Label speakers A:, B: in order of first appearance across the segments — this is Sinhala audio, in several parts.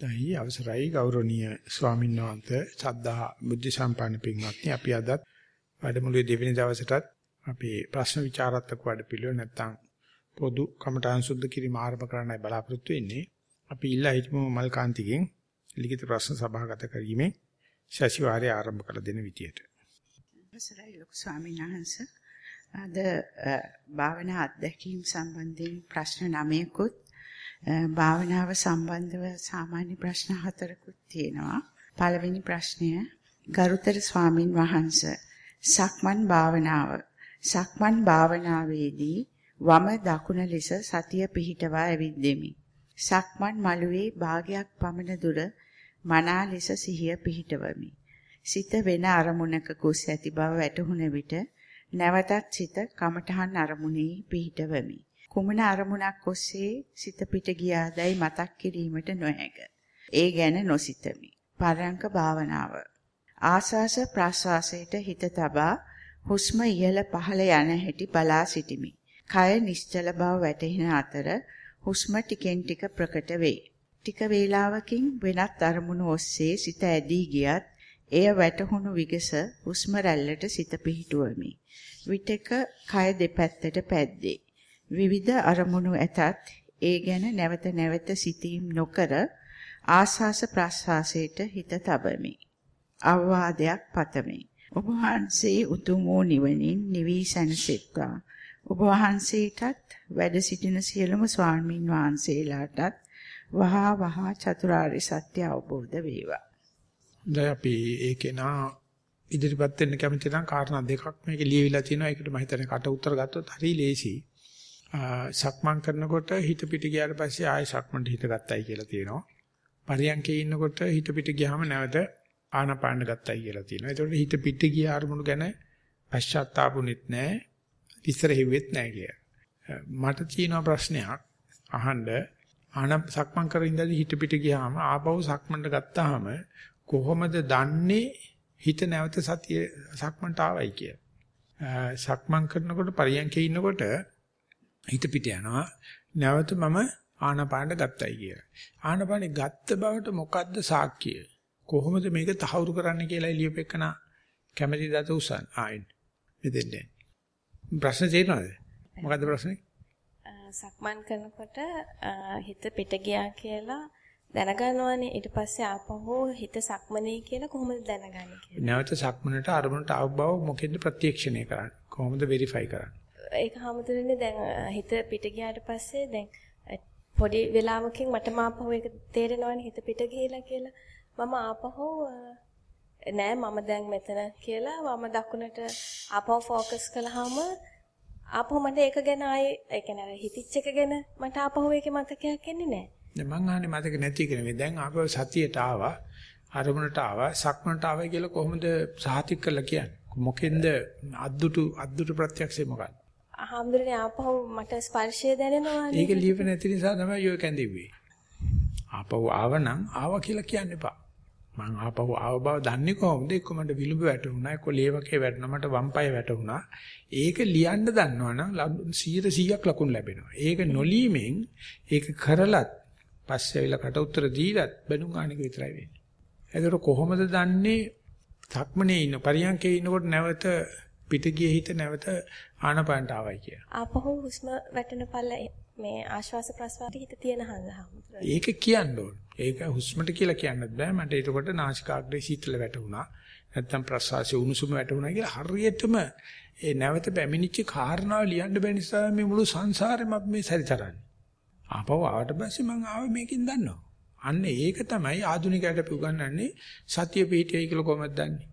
A: දැයි අවසරයි ගෞරවනීය ස්වාමීන් වහන්සේ සද්ධා බුද්ධ සම්පන්න පින්වත්නි අපි අදත් වැඩමුළුවේ දෙවෙනි දවසටත් අපේ ප්‍රශ්න විචාරාත්මක වැඩපිළිවෙල නැත්තම් පොදු කමඨාන් සුද්ධ කිරීම ආරම්භ කරන්නයි බලාපොරොත්තු වෙන්නේ. අපි ඉල්ලා හිටමු මල්කාන්තිගෙන් ලිඛිත ප්‍රශ්න සභාගත කිරීමේ සැසිවාරය ආරම්භ කළ දෙන විදියට.
B: අවසරයි ලොකු ස්වාමීන් වහන්සේ. අද භාවනා අධ්‍යක්ීම් සම්බන්ධයෙන් ප්‍රශ්න 9කුත් භාවනාව සම්බන්ධව සාමාන්‍ය ප්‍රශ්න හතරකුත් තියෙනවා. පළවෙනි ප්‍රශ්නය ගරුතර ස්වාමින් වහන්සේ සක්මන් භාවනාව සක්මන් භාවනාවේදී වම දකුණ ලෙස සතිය පිහිටවා ඇවිද්දෙමි. සක්මන් මළුවේ භාගයක් පමණ දුර මනා ලෙස සිහිය පිහිටවමි. සිත වෙන අරමුණක ගොස් ඇති බව වැටහුණ විට නැවතත් සිත කමඨහන් අරමුණේ පිහිටවමි. කුමන අරමුණක් ඔස්සේ සිත පිට ගියාදයි මතක් කිරීමට නොහැක. ඒ ගැන නොසිතමි. පරයන්ක භාවනාව. ආස්වාස ප්‍රාස්වාසයට හිත තබා හුස්ම ඉහළ පහළ යන හැටි බලා සිටිමි. කය නිශ්චල බව වැටහෙන අතර හුස්ම ටිකෙන් ටික ප්‍රකට වේ. ටික වේලාවකින් වෙනත් අරමුණු ඔස්සේ සිත ඇදී ගියත් එය වැටහුණු විගස හුස්ම රැල්ලට සිත පිහිටුවමි. විටක කය දෙපැත්තට පැද්දේ. විවිධ අරමුණු ඇතත් ඒ ගැන නැවත නැවත සිතීම් නොකර ආස්වාස ප්‍රාස්වාසයට හිත තබමි. අවවාදයක් පතමි. ඔබ වහන්සේ උතුම් වූ නිවනින් නිවි සැනසෙත්වා. ඔබ වහන්සේටත් වැඩ සිටින සියලුම ස්වාමීන් වහන්සේලාටත් වහා වහා චතුරාර්ය සත්‍ය අවබෝධ වේවා.
A: දැන් අපි ඒකේ නා ඉදිරිපත් වෙන්න කැමති නම් කාරණා දෙකක් මේකේ ලියවිලා තියෙනවා. ඒකට මම හිතන්නේ කට උත්තර ගත්තොත් හරි ලේසි. සක්මන් කරනකොට හිත පිට ගියාට පස්සේ ආයෙ සක්මන්ට හිත ගත්තයි කියලා තියෙනවා. පරියන්කේ ඉන්නකොට හිත පිට ගියාම නැවත ආනපාන ගත්තයි කියලා තියෙනවා. ඒතකොට හිත පිට ගිය අරමුණු ගැන පශ්චාත්තාපුනෙත් නැහැ. විස්තර හෙව්වෙත් නැහැ කිය. මට තියෙන ප්‍රශ්නයක් අහන්න ආන සක්මන් කර ඉඳලා හිත පිට ගියාම ආපහු සක්මන්ට ගත්තාම කොහොමද දන්නේ හිත නැවත සතිය සක්මන්ට ආවයි කිය. සක්මන් කරනකොට පරියන්කේ ඉන්නකොට හිත පිට යනවා. නැවත මම ආනාපානට ගත්තයි කියලා. ආනාපානෙ ගත්ත බවට මොකද්ද සාක්කිය? කොහොමද මේක තහවුරු කරන්න කියලා එළියපෙකන කැමැති දත උසන් ආයින් මෙතෙන්ද. ප්‍රශ්න තියෙනවද? මොකද්ද ප්‍රශ්නේ?
C: සක්මන් කරනකොට හිත පිට ගියා කියලා දැනගන්නවනේ ඊට පස්සේ ආපහු හිත සක්මනේ කියලා කොහොමද දැනගන්නේ කියලා.
A: නැවත සක්මනට අරමුණට ආව බව මොකෙන්ද ප්‍රත්‍යක්ෂණය කරන්නේ? කොහොමද වෙරිෆයි කරන්නේ?
C: ඒක හැමදෙන්නේ දැන් හිත පිට ගියාට පස්සේ දැන් පොඩි වෙලාවකින් මට මාපහුව ඒක තේරෙනවනේ හිත පිට ගිහිලා කියලා. මම ආපහු නෑ මම දැන් මෙතන කියලා වම දකුණට ආපහු ફોකස් කළාම ආපහු මට ඒක ගැන ආයේ ඒ කියන්නේ හිතිච්ච එක ගැන මට ආපහු ඒකේ මතකයක් එන්නේ නෑ.
A: දැන් මං අහන්නේ මතක නැති කෙනෙක්. දැන් ආපහු සතියට ආවා, අරමුණට ආවා, සක්මනට ආවා කියලා කොහොමද සාතික් කරලා කියන්නේ? මොකෙන්ද අද්දුටු අද්දුටු ප්‍රත්‍යක්ෂේ මොකක්ද?
C: හාමුදුරනේ ආපහු මට ස්පර්ශය දැනෙනවා
A: ඒක ලියව නැති නිසා තමයි ඔය කැඳෙන්නේ. ආපහු ආවනම් ආවා කියලා කියන්න එපා. මං ආපහු ආව බව දන්නේ කොහොමද? එක්ක මට විලුඹ වැටුණා, එක්ක ලේවකේ වැටුණා, මට වම් පාය වැටුණා. ඒක ලියන්න දන්නවනම් 100%ක් ලකුණු ලැබෙනවා. ඒක නොලීමෙන් ඒක කරලත් පස්සේ ඇවිල්ලා කට උතර දීලත් බැනුම් ගන්න එක විතරයි වෙන්නේ. ඒකට කොහොමද දන්නේ? සක්මනේ ඉන්න පරියන්කේ ඉන්නකොට නැවත පිට ගියේ හිත නැවත ආනපානට ආවයි කිය.
C: ආපහු හුස්ම වැටෙන පළ මේ ආශ්වාස ප්‍රශ්වාසයේ හිත තියෙන හන්දහම.
A: ඒක කියන්න ඕන. ඒක හුස්මට කියලා කියන්නත් බෑ. මට ඒකකොට නාසිකාග්‍රේ සීතල වැටුණා. නැත්තම් ප්‍රශ්වාසයේ උණුසුම වැටුණා කියලා හරියටම ඒ නැවත පැමිණිච්ච කාරණාව ලියන්න බැරි නිසා මේ මුළු සංසාරෙම අපි මේ සැරිතරන්නේ. ආපහු ආවට පස්සේ මං ආවේ මේකෙන් දන්නවා. අන්න ඒක තමයි ආධුනිකයට උගන්වන්නේ සතිය පිහිටියයි කියලා කොහොමද දන්නේ?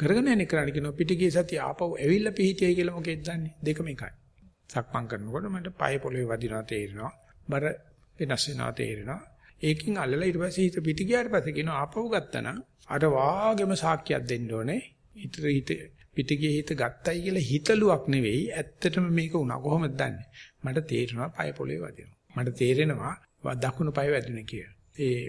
A: කරගෙන යන්නේ කරන්නේ කියනවා පිටිගිය සතිය ආපහු ඇවිල්ලා පිහිටියයි කියලා මොකෙද දන්නේ? දෙකම එකයි. සක්මන් කරනකොට මට පය පොළවේ වදිනවා තේරෙනවා. බර වෙනස් වෙනවා තේරෙනවා. ඒකෙන් අල්ලලා ඊට පස්සේ හිත පිටි ගියාට පස්සේ කියනවා ආපහු ගත්තනම් අර වාගෙම සාක්කියක් දෙන්න ඕනේ. හිත හිත පිටිගිය හිත ගත්තයි කියලා හිතලුවක් නෙවෙයි. ඇත්තටම මේක උනා කොහොමද දන්නේ? මට තේරෙනවා පය පොළවේ වදිනවා. මට තේරෙනවා දකුණු පය වැදුනේ කියලා. ඒ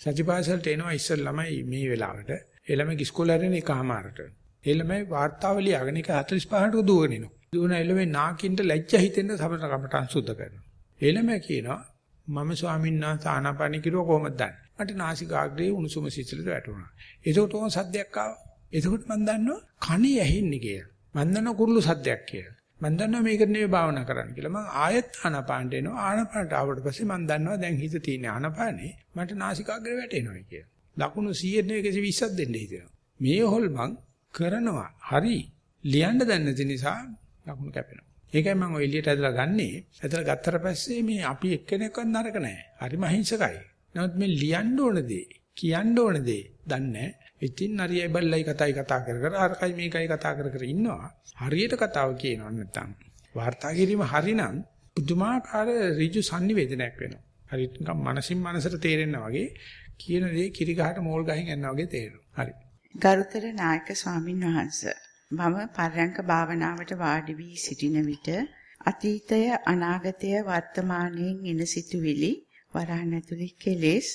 A: සතිපාසලට එනවා ඉස්සර ළමයි මේ වෙලාවට. ඒ ළමයි ඉස්කෝලේ හැරෙන එකමාරට. ඒ ළමයි වාර්තාව ලියාගෙන එක 45ට දුවගෙන එනවා. දුවන එළමයි නාකින්ට ලැජ්ජා හිතෙන්න සමත කමටන් සුද්ධ කරනවා. ඒ ළමයි කියනවා මම ස්වාමීන් වහන්සේ ආනාපාන කිරුව කොහොමද දන්නේ? මට නාසිකාග්‍රේ උණුසුම සිසිලට වැටුණා. එතකොට ඕන සද්දයක් ආවා. එතකොට මම දන්නවා කණේ ඇහෙන්නේ කියලා. මම දන්නවා කුරුළු සද්දයක් කියලා. මම දන්නවා මේකට නෙවෙයි භාවනා කරන්න කියලා. මම ආයෙත් ආනාපානට එනවා. ආනාපානට ආවට පස්සේ මම දන්නවා දැන් හිත තියෙන ආනාපානේ මට නාසිකාග්‍රේ වැටෙනවා කියලා. ලකුණු 100 නේ 120ක් දෙන්න හිතෙනවා. මේ හොල්මන් කරනවා. හරි. ලියන්න දන්නේ නැති නිසා ලකුණු කැපෙනවා. ඒකයි මම ඔය එළියට ඇදලා ගන්නේ. ඇදලා ගත්තට පස්සේ මේ අපි එක්කෙනෙක්වත් නරක නැහැ. හරිම අහිංසකයි. නමුත් මේ ලියන්න ඕන දේ, කියන්න ඕන දේ දන්නේ නැහැ. ඉතින් නරියයි බල්ලයි කතායි කතා කර කර අරකයි මේකයි කතා කර කර ඉන්නවා. හරියට කතාව කියනවා නැත්තම් වාර්තා කිරීම හරිනම් පුදුමාකාර ඍජු sannivedanayak වෙනවා. හරියට නිකන් මනසින් මනසට තේරෙන්න වගේ කියන දේ කිරි ගහට මෝල් ගහින් යනවා වගේ තේරෙනවා. හරි.
B: ගරුතර නායක ස්වාමින් වහන්සේ මම පර්යංක භාවනාවට වාඩි වී සිටින විට අතීතය අනාගතය වර්තමානයෙන් එන සිතුවිලි වරහන් ඇතුලේ කෙලෙස්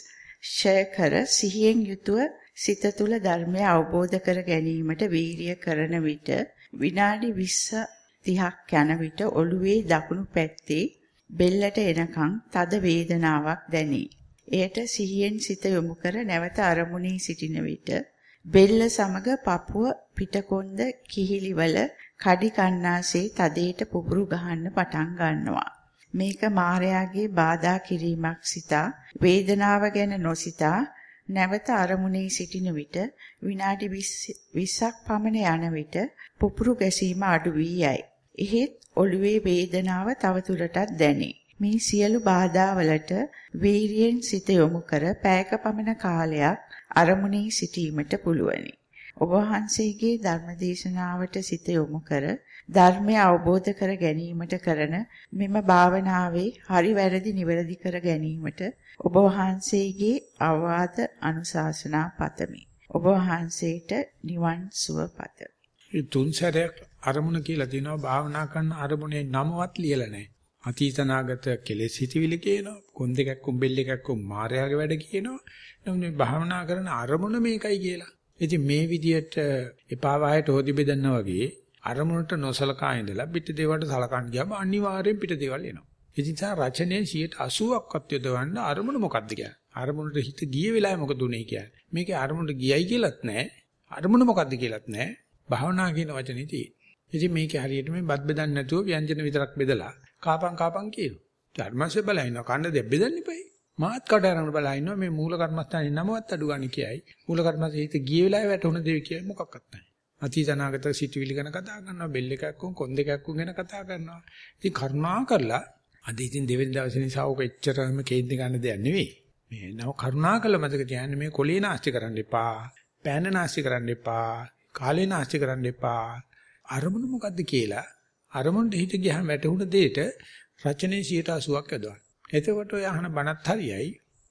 B: ෂය කර සිහියෙන් යුතුව සිත තුළ ධර්මය අවබෝධ කර ගැනීමට වීරිය කරන විට විනාඩි 20 30ක් යන විට ඔළුවේ දකුණු පැත්තේ බෙල්ලට එනකන් තද වේදනාවක් දැනේ. එයට සිහියෙන් සිත යොමු කර නැවත අරමුණේ සිටින විට බෙල්ල සමග පපුව පිටකොන්ද කිහිලිවල කඩි කන්නාසේ තදේට පුපුරු ගහන්න පටන් ගන්නවා. මේක මායාගේ බාධා කිරීමක් සිතා වේදනාව ගැන නොසිතා නැවත අරමුණේ සිටින විට විනාඩි 20ක් පමණ යන විට පුපුරු ගැසීම අඩු වී යයි. එහෙත් ඔළුවේ වේදනාව තවදුරටත් දැනේ. මේ සියලු බාධාවලට වීරියෙන් සිත යොමු කර පැයක පමණ කාලයක් අරමුණේ සිටීමට පුළුවනි. ඔබ වහන්සේගේ ධර්මදේශනාවට සිත යොමු කර ධර්මය අවබෝධ කර ගැනීමට කරන මෙම භාවනාවේ හරි වැරදි නිවැරදි කර ගැනීමට ඔබ වහන්සේගේ අවවාද අනුශාසනා පතමි. ඔබ වහන්සේට නිවන් සුව පතමි.
A: මේ තුන් සැරයක් අරමුණ කියලා දිනවා භාවනා කරන අරමුණේ නමවත් ලියලා නැහැ. අතීතනාගත කෙලෙස් හිතවිලි කියනවා. කොන් දෙකක් කුඹෙල් එකක් කො මායාවේ වැඩ කියනවා. නමුත් මේ භාවනා කරන අරමුණ මේකයි කියලා. ඉතින් මේ විදියට එපා වායට හොදි බෙදන්නා වගේ අරමුණට නොසලකා ඉඳලා පිට දේවල්ට සලකන් ගියාම අනිවාර්යෙන් පිට දේවල් එනවා. ඉතින් සා රචනයේ 80%ක්වත් යොදවන්න අරමුණ මොකද්ද කියන්නේ? අරමුණට හිත ගිය වෙලාවේ මොකද උනේ කියන්නේ? මේකේ අරමුණට ගියයි කියලත් නැහැ. අරමුණ මොකද්ද කියලත් නැහැ. භාවනා කියන වචනේ තියෙන්නේ. ඉතින් මේකේ හරියට මේ බත් බෙදන්නේ නැතුව ව්‍යංජන විතරක් බෙදලා කාපන් කාපන් කියනවා. ධර්මස්සේ බලනවා කන්න දෙයක් බෙදන්න ඉපයි. මාත් කට අරගෙන බලා ඉන්නවා මේ මූල කර්මස්ථානේ නමවත් අඩු ගන්න කියයි. මූල කර්මස්ථානේ හිත ගිය වෙලාවේ වැටුණ දේ කියයි මොකක්වත් නැහැ. අතීත අනාගත සිතුවිලි ගැන කතා කරනවා, බෙල් එකක් උන් කොන් දෙකක් උන් ගැන කතා කරනවා. ඉතින් කරුණා කරලා අද ඉතින් දෙවෙනි දවසේ නිසා ඔක එච්චරම කේන්ති ගන්න දෙයක් නෙවෙයි. මේ නව කරුණා කළ මතක තියාගන්න මේ කොලේ නාස්ති කරන්න එපා. පෑන නාස්ති කරන්න එපා. කාලේ නාස්ති කරන්න එපා. අරමුණ මොකද්ද කියලා අරමුණට හිත ගියාම වැටුණ දෙයට රචනයේ 80ක් යදවන්න. එතකොට ඔය අහන බණත් හරියයි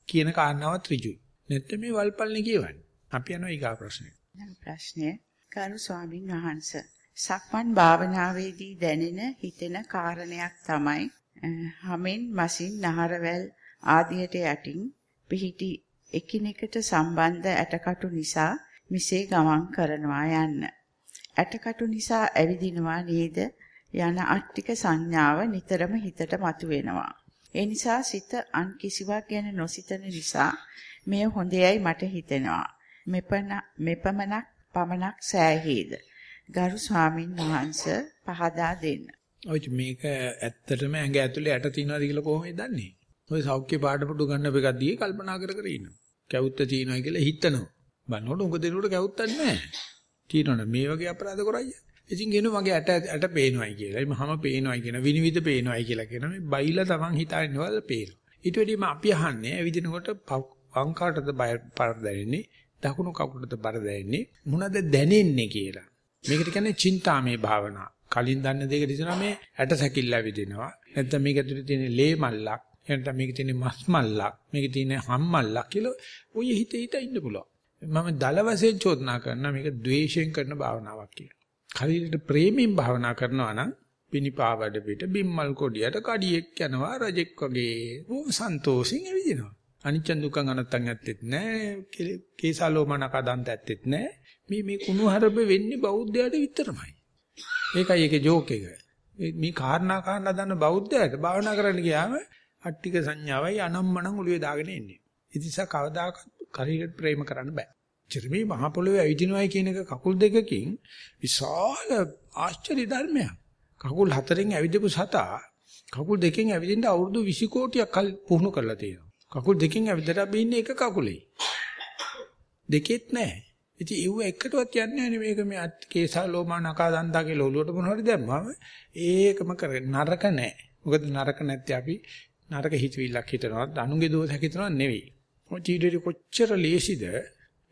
A: කියන කාරණාවත් ඍජුයි. නැත්නම් මේ වල්පල්නේ කියවන්නේ. අපි යනවා ඊගා ප්‍රශ්නෙට.
B: ප්‍රශ්නය කරු ස්වාමින් වහන්සේ සක්මන් භාවනාවේදී දැනෙන හිතෙන කාරණයක් තමයි හමෙන් මසින් නහරවැල් ආදියට යටින් පිහිටි එකිනෙකට සම්බන්ධ ඇටකටු නිසා මිසේ ගමන් කරනවා යන්න. ඇටකටු නිසා ඇවිදිනවා නේද යන අට්ටික සංඥාව නිතරම හිතට මතුවෙනවා. ඒ නිසා සිත අන් කිසිවක් ගැන නොසිතන නිසා මෙය හොඳයයි මට හිතෙනවා. මෙපන මෙපමණක් පමණක් සෑහීද. ගරු ස්වාමින් වහන්සේ පහදා දෙන්න.
A: ඔය මේක ඇත්තටම ඇඟ ඇතුලේ ඇට තියනවාද කියලා කොහොමද දන්නේ? ඔය සෞඛ්‍ය පාඩපොඩු ගන්න එකක් දිගේ කල්පනා කර කර ඉන්නවා. කැවුත්ත තියනවා කියලා හිතනවා. බලනකොට උඟ දෙනකොට කැවුත්තක් නැහැ. තියෙනවනේ මේ වගේ අපරාධ කරයි. ඉතින් කියනවා මගේ ඇට ඇට පේනවයි කියලා. මම පේනවයි කියන විනිවිද පේනවයි කියලා කියන මේ බයිලා තමන් හිතාගෙනවල පේනවා. ඊට වැඩිම අපි අහන්නේ ඇවිදිනකොට වම් කාටද බර දැනෙන්නේ දකුණු කකුලටද බර දැනෙන්නේ මොනවද දැනෙන්නේ කියලා. මේකට කියන්නේ චින්තාමේ භාවනා. කලින් දන්න දෙයකට ඉතන මේ ඇට සැකිල්ල ඇවිදිනවා. නැත්නම් මේක ඇතුලේ තියෙන ලේ මල්ලක්. නැත්නම් මේකේ තියෙන මස් මල්ලක්. මේකේ තියෙන හම් මල්ලක් කියලා ඔය හිත හිත ඉන්න පුළුවන්. මම දල වශයෙන් චෝදනා කරනවා මේක ද්වේෂයෙන් කරන භාවනාවක් කියලා. හරියට ප්‍රේමයෙන් භාවනා කරනවා නම් පිනිපාවඩ පිට බිම්මල් කොඩියට කඩියෙක් යනවා රජෙක් වගේ බොහොම සන්තෝෂෙන් ඇවිදිනවා. අනිච්ච දුක්ඛ අනත්තන් ඇත්තෙත් නැහැ. කේසාලෝමන කදන්ත ඇත්තෙත් නැහැ. මේ මේ කුණු හරබ වෙන්නේ බෞද්ධයාට විතරමයි. ඒකයි ඒකේ ජෝක් එක. මේ කාරණා කාරණා දන්න බෞද්ධයාට භාවනා කරන්න ගියාම අට්ටික සංඥාවයි අනම්මනම් ඔළුවේ දාගෙන එන්නේ. ඉතින් කවදාකවත් ශරීරෙත් ප්‍රේම කරන්න බෑ. චර්මී මහ පොළොවේ ඇවිදිනවයි කියන එක කකුල් දෙකකින් විශාල ආශ්චර්ය ධර්මයක්. කකුල් හතරෙන් ඇවිදපු සතා කකුල් දෙකෙන් ඇවිදින්න අවුරුදු 20 කෝටියක් කල් පුහුණු කරලා තියෙනවා. කකුල් දෙකෙන් ඇවිදලා බින්නේ එක කකුලේ. දෙකෙත් නැහැ. ඉතින් ඒව එකටවත් යන්නේ නැහැ මේක මේ කේසා ලෝමා නකා දන්දා කියලා ඔලුවට මොන හරි දැම්මම ඒකම කරගෙන නරක නැහැ. මොකද නරක නැත්තේ අපි නරක හිතවිල්ලක් හිතනවා අනුගේ දෝෂයක් හිතනවා නෙවෙයි. ඔය ජීවිතේ කොච්චර ලේසිද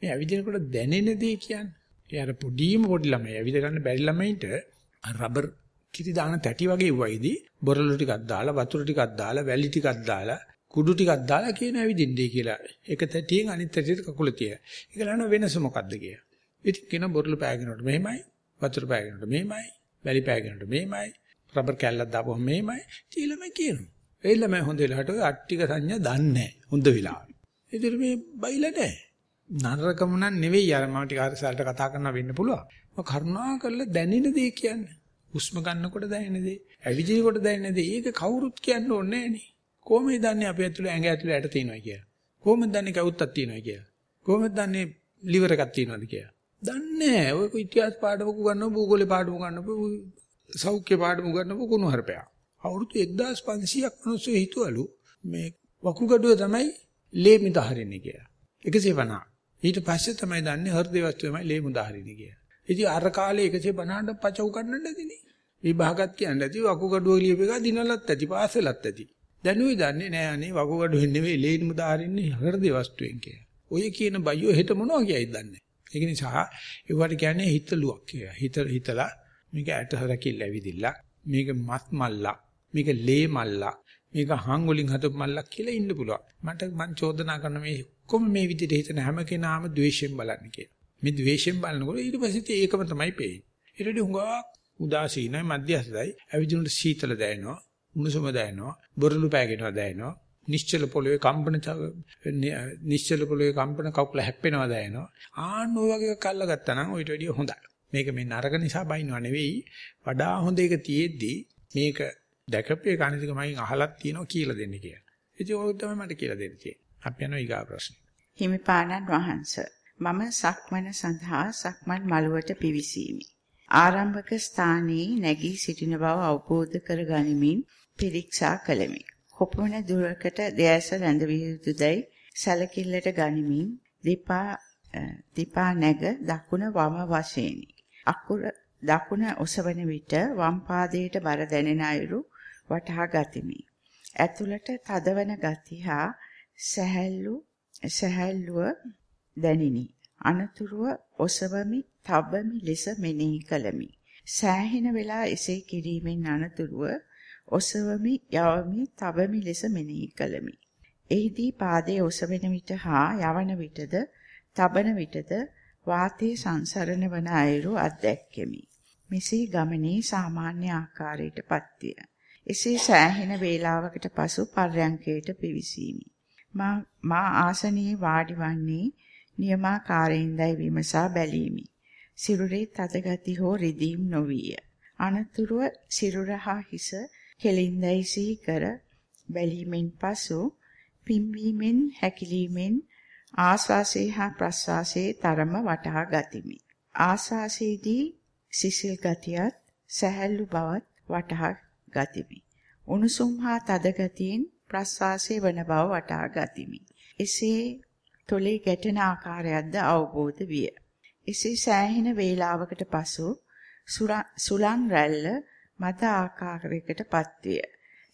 A: මේ ඇවිදිනකොට දැනෙන දේ කියන්නේ. ඒ අර පොඩිම පොඩි ළමයි ඇවිද ගන්න බැරි ළමයින්ට රබර් කිරි දාන තැටි වගේ වයිදී බොරළු ටිකක් දාලා වතුර ටිකක් දාලා වැලි ටිකක් දාලා කුඩු ටිකක් දාලා කියන ඇවිදින්නේ කියලා. එක තැටියෙන් අනිත් තැටියට කකුල තිය. ඒක ලන වෙනස මොකද්ද කියලා. ඉතින් කියන බොරළු පෑගෙනකොට මෙහෙමයි, වතුර පෑගෙනකොට මෙහෙමයි, වැලි පෑගෙනකොට මෙහෙමයි, රබර් කැල්ලක් දාපුවම මෙහෙමයි. ඊළම කියනවා. ඒ ළමයි හොඳ වෙලාවට ඔය අට්ටික සංඥා දන්නේ නැහැ. හොඳ වෙලාවට. ඉතින් මේ බයිලා නැහැ. නරකම නම් නෙවෙයි අර මම ටික හරිසල්ට කතා කරන්න වෙන්න පුළුවන්. මම කරුණා කරලා දැනෙන දේ කියන්නේ. හුස්ම ගන්නකොට දැනෙන දේ, ඇවිදිනකොට දැනෙන දේ. ඒක කවුරුත් කියන්න ඕනේ නෑනේ. කොහොමද දන්නේ අපි ඇතුලේ ඇඟ ඇතුලේ ඇට තියෙනවා කියලා? කොහොමද දන්නේ කවුත්තක් තියෙනවා කියලා? කොහොමද දන්නේ liver එකක් තියෙනවද කියලා? දන්නේ නෑ. ඔය ඉතිහාස පාඩමක උගන්වන භූගෝල පාඩම උගන්වන සෞඛ්‍ය පාඩම උගන්වන කුණු හරපයා. අවුරුදු 1500ක් මිනිස්සු හිතුවලු මේ වකුගඩුව තමයි ලේ මිද හරින්නේ කියලා. 150. ඊට පස්සේ තමයි දන්නේ හෘද වස්තු තමයි ලේ මුද හරින්නේ කියලා. ඉතින් අර කාලේ 150ට පචව ගන්නන්න ඇතිනේ. විභාගත් කියන්නේ ඇති වකුගඩුව ලියපෙක දිනලත් ඇති පාසලත් ඇති. දැනුයි දන්නේ නෑ අනේ වකුගඩුවෙන් නෙවෙයි ලේ මුද හරින්නේ හෘද වස්තුවෙන් කියලා. ඔය කියන බයියෝ හෙට මොනවා කියයිද දන්නේ. ඒක නිසා ඒවට කියන්නේ හිතලුවක් කියලා. හිත හිතලා මේක ඇට හරකිල්ල ඇවිදිලා මේක මත් මල්ලක් මේක ලේ මල්ලක් මේක හං වලින් හදපු මල්ලක් කියලා ඉන්න පුළුවන්. මට මං චෝදනා කරන මේ ඔක්කොම මේ විදිහට හිතන හැම කෙනාම ද්වේෂයෙන් බලන්නේ කියලා. මේ ද්වේෂයෙන් බලනකොට ඊට පස්සේ ඒකම තමයි පේන්නේ. ඊට වඩා හුඟා උදාසීනයි මධ්‍යස්ථයි ඇවිදිනුට සීතල දැනෙනවා, උණුසුම දැනෙනවා, බොරළු පෑගෙනවා දැනෙනවා. නිශ්චල පොළවේ කම්පන නිශ්චල පොළවේ කම්පන කකුල හැප්පෙනවා දැනෙනවා. ආන්න ඔය වගේ කල්ල ගත්තා නම් ඊට වැඩිය හොඳයි. මේක මේ නරක නිසා බයින්නවා නෙවෙයි. වඩා හොඳ එක තියෙද්දි මේක දැකපේ කණිතික මයින් අහලක් තියෙනවා කියලා දෙන්න කියලා. ඉතින් ඕක තමයි මට කියලා දෙන්න තියෙන්නේ. අපි යනවා ඊගා ප්‍රශ්න.
B: හිමිපාණන් වහන්සේ මම සක්මන සඳහා සක්මන් මළුවට පිවිසීමි. ආරම්භක ස්ථානයේ නැගී සිටින බව අවබෝධ කර ගනිමින් පිරික්සා කළෙමි. කොපමණ දුරකට දැස රැඳවිය යුතුදයි සැලකිල්ලට ගනිමින් දීපා දීපා නැග දකුණ වම වශයෙන්ි. අකුර දකුණ ඔසවන විට වම් පාදයට බර දැනෙන අයුරු වටහා ගතිමි. ඇතුළට තදවන ගති හා සැහැල්ලු සැහැල්ලුව දැනිනි. අනතුරුව ඔසවමි, තබමි ලෙස මෙනෙහි කළමි. සෑහෙන වෙලා එසේ කිරීමෙන් අනතුරුව ඔසවමි, යවමි, තබමි ලෙස මෙනෙහි කළමි. එහිදී පාදයේ ඔසවෙන විට හා යවන විටද, තබන විටද වාතයේ සංසරණ වන අයුරු අත්දැක්කෙමි. මෙසේ ගමනේ සාමාන්‍ය ආකාරයටපත් විය. එසේ සෑහෙන වේලාවකට පසු පර්යංකයට පිවිසීමි. මා ආසනයේ වාඩි වන්නේ නියමාකාරයෙන්දයි විමසා බැලීමි. සිරුරේ තද ගති හෝ රිදීම් නොවිය. අනතුරුව සිරුර හා හිස කෙලින්දයි සිහි කර බැලීමෙන් පසු පිම්බීමෙන් හැකිලීමෙන් ආස්වාසේ හා ප්‍රස්වාසයේ තරම වටහා ගතිමි. ආස්වාසයේදී සිසිල් ගතියත් සැහැල්ලු බවත් වටහා ගතිමි. උණුසුම් හා තද ගතියෙන් ප්‍රස්වාසයේ වන බව වටහා ගතිමි. එසේ තොලේ ගැටෙන ආකාරයක්ද අවබෝධ විය. එසේ සෑහෙන වේලාවකට පසු සුලං රැල්ල මත ආකාරයකට පත්විය.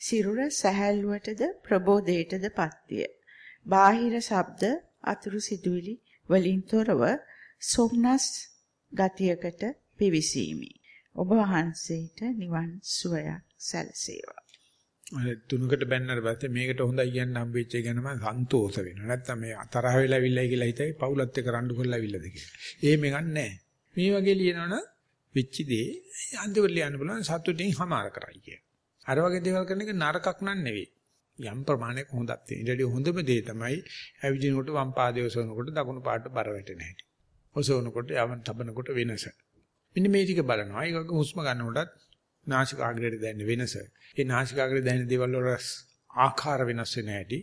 B: සිරුර සැහැල්ලුවටද ප්‍රබෝධයටද පත්විය. බාහිර ශබ්ද අතුරු සිදුවිලි වලින් තොරව සොම්නස් ගතියකට පිවිසීමි. ඔබ වහන්සේට නිවන් සුවයක් සැලසේවා.
A: අර තුනකට බැන්නට පස්සේ මේකට හොඳයි කියන්න හම්බෙච්ච එක ගැන මම සන්තෝෂ වෙනවා. නැත්තම් මේ අතරහ වෙලා අවිල්ලයි කියලා හිතයි පවුලත් එක්ක රණ්ඩු කරලා අවිල්ලද කියලා. ඒ මේකක් නැහැ. මේ වගේ ලියනවනම් වෙච්ච දේ අන්තිමට ලියන්න පුළුවන් සතුටින් හමාර කරයි කිය. අර වගේ දේවල් කරන එක නරකක් නන් නෙවෙයි. යම් ප්‍රමාණයක හොඳක් තියෙන. ඊට හොඳම දේ තමයි ඇවිදිනකොට වම් පාදයේ ඔසවනකොට දකුණු පාදට බර වැටෙන හැටි. ඔසවනකොට යවන තබනකොට වෙනස. මෙන්න මේ ටික බලනවා. ඒක හුස්ම ගන්නකොටත් නාසිකාග්‍රයට දැනෙන වෙනස. ඒ නාසිකාග්‍රේ දැනෙන දේවල් වල ආකාර වෙනස් වෙන හැටි.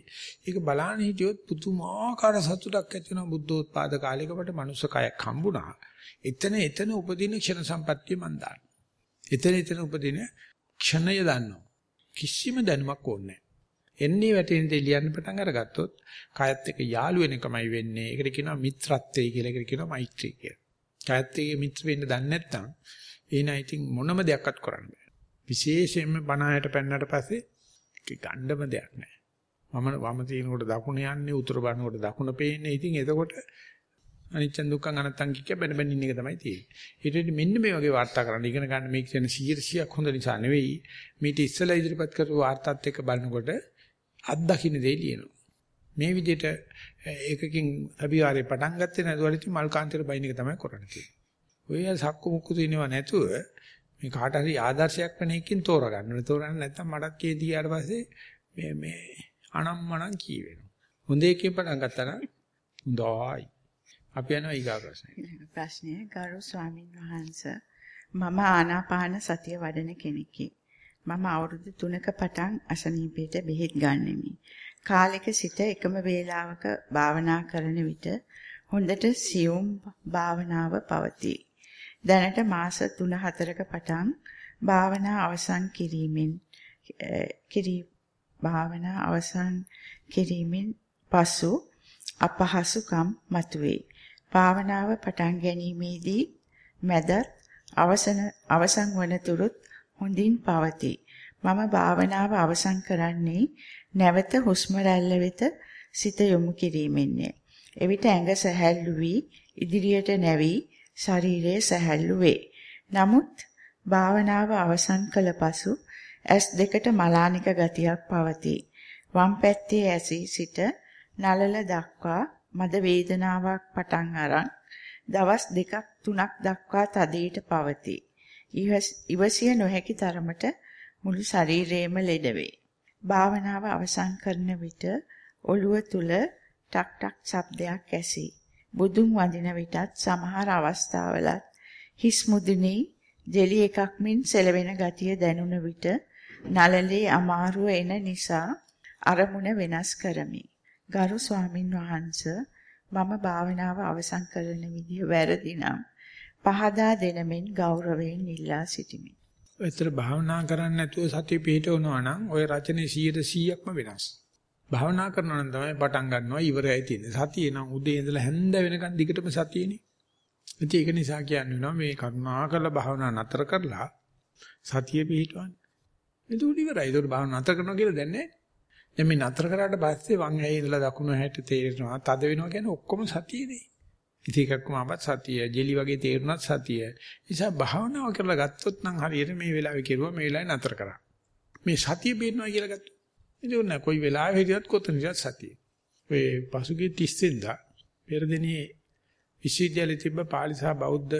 A: ඒක බලන්න හිටියොත් පුදුමාකාර සතුටක් ඇති වෙනවා බුද්ධෝත්පාද කාලයකට මනුස්ස කයක් හම්බුණා. එතන එතන උපදින ක්ෂණ සම්පත්තිය මන් දාන්න. එතන එතන උපදින ක්ෂණය දන්නවා. කිසිම දැනුමක් ඕනේ එන්නේ වැටෙන දේ ලියන්න පටන් අරගත්තොත් කායත් එක්ක යාළු වෙන එකමයි වෙන්නේ. ඒකට කියනවා මිත්‍රත්වය කියලා. ඒකට කියනවා මෛත්‍රී කියලා. කායත් එක්ක මිත්‍ර වෙන්න දන්නේ නැත්නම් එන ඉතින් මොනම දෙයක්වත් කරන්න බෑ. විශේෂයෙන්ම බණහයට පැන්නට පස්සේ ගණ්ඩම දෙයක් නැහැ. මම වම තිනකොට දකුණ යන්නේ උතුර බලනකොට දකුණ පේන්නේ. ඉතින් එතකොට අනිච්ච දුක්ඛ අනත්තං කිය බැන බැන ඉන්න එක තමයි තියෙන්නේ. ඊට මෙන්න මේ වගේ වාර්තා කරන්න ඉගෙන ගන්න මේක කියන 100ක් හොඳ නිසා නෙවෙයි. මේක ඉස්සලා ඉදිරිපත් කරපු වාර්තාත් එක්ක බලනකොට අත්දකින්න දෙය ලියනවා. මේ විදිහට ඒකකින් අභිවාරේ පටන් ගත්තේ නැතුව ඉතින් මල් කාන්තේට බයින් එක තමයි කරන්නේ. ඔය සක්කු මුක්කු තිනව නැතුව මේ කාට හරි ආදර්ශයක් වෙන එකකින් තෝරගන්න ඕනේ. තෝරන්න නැත්නම් මටත් කේන්ති ගියාට පස්සේ මේ මේ අනම්මනම් කී වෙනවා. හොඳ එකේ පටන් ගත්තා නම් හොඳයි. අපි යනවා ඊගා ප්‍රශ්නේ.
B: ප්‍රශ්නය ගරු ස්වාමින් වහන්සේ මම ආනාපාන සතිය වඩන කෙනෙක්කි. මම අවුරුදු 3ක පටන් අසනීපයට බෙහෙත් ගන්නෙමි. කාලෙක සිට එකම වේලාවක භාවනා කරන විට හොඳට සියුම් භාවනාව පවතී. දැනට මාස 3-4ක පටන් භාවනා අවසන් කිරීමෙන් කිරි භාවනා අවසන් කිරීමෙන් පසු අපහසුකම් මතුවේ. භාවනාව පටන් ගැනීමේදී මැද අවසන අවසන් වනතුරුත් හොඳින් පවතී. මම භාවනාව අවසන් කරන්නේ නැවත හුස්ම රැල්ල වෙත සිත යොමු කිරීමෙන්ය. එවිට ඇඟ සැහැල්ලු වී ඉදිරියට නැවී ශරීරය සැහැල්ලු වේ. නමුත් භාවනාව අවසන් කළ පසු ඇස් දෙකට මලානික ගතියක් පවතී. වම් පැත්තේ ඇසී සිට නලල දක්වා මද වේදනාවක් පටන් අරන් දවස් දෙකක් තුනක් දක්වා තදීට පවතී. ඉවසිය නොහැකි තරමට මුළු ශරීරයේම ලෙඩ වේ. භාවනාව අවසන් කරන විට ඔළුව තුල ටක් ටක් ශබ්දයක් ඇසී. බුදුන් වඳින විටත් සමහර අවස්ථාවලත් හිස් මුදුනේ ජෙලි එකක් මෙන් සෙලවෙන ගතිය දැනුන විට නළලේ අමාරුව එන නිසා අරමුණ වෙනස් කරමි. ගරු ස්වාමින් වහන්සේ මම භාවනාව අවසන් කරන විදිය වැරදි නම් පහදා දෙනමින් ගෞරවයෙන් ඉල්ලා සිටිමි.
A: ඒතර භාවනා කරන්නේ නැතුව සතිය පිහිටවනවා නම් ওই රචනයේ 100%ක්ම වෙනස්. භාවනා කරනවා නම් තමයි පටන් ගන්නවා ඉවරයි තියෙන්නේ. සතිය නම් උදේ ඉඳලා හැන්ද වෙනකන් දිගටම සතියනේ. ඉතින් ඒක නිසා කියන්නේ මේ කරුණා කරලා භාවනා නතර කරලා සතිය පිහිටවන්න. ඒක උඩිවරයි. ඒක භාවනා නතර කරනවා කියලා දැන් නැහැ. දැන් මේ නතර කරාට පස්සේ වම් ඇයි ඉඳලා දකුණු හැට තේරෙනවා. තද වෙනවා කියන්නේ ඔක්කොම සතියනේ. ඉතින් එකක්ම අපත් සතිය, ජෙලි වගේ තේරුණත් සතිය. නිසා භාවනාව කරලා ගත්තොත් නම් හරියට මේ වෙලාවේ කෙරුවා මේ වෙලාවේ නතර කරා. මේ සතිය බේනවා කියලා ගත්තොත්. ඉතින් ඔන්න කොයි වෙලාවෙ හිටියත් කොතනද සතිය. ඔය පසුගිය 30 දා පෙරදිනේ විශ්වවිද්‍යාලයේ තිබ්බ පාලි සහ බෞද්ධ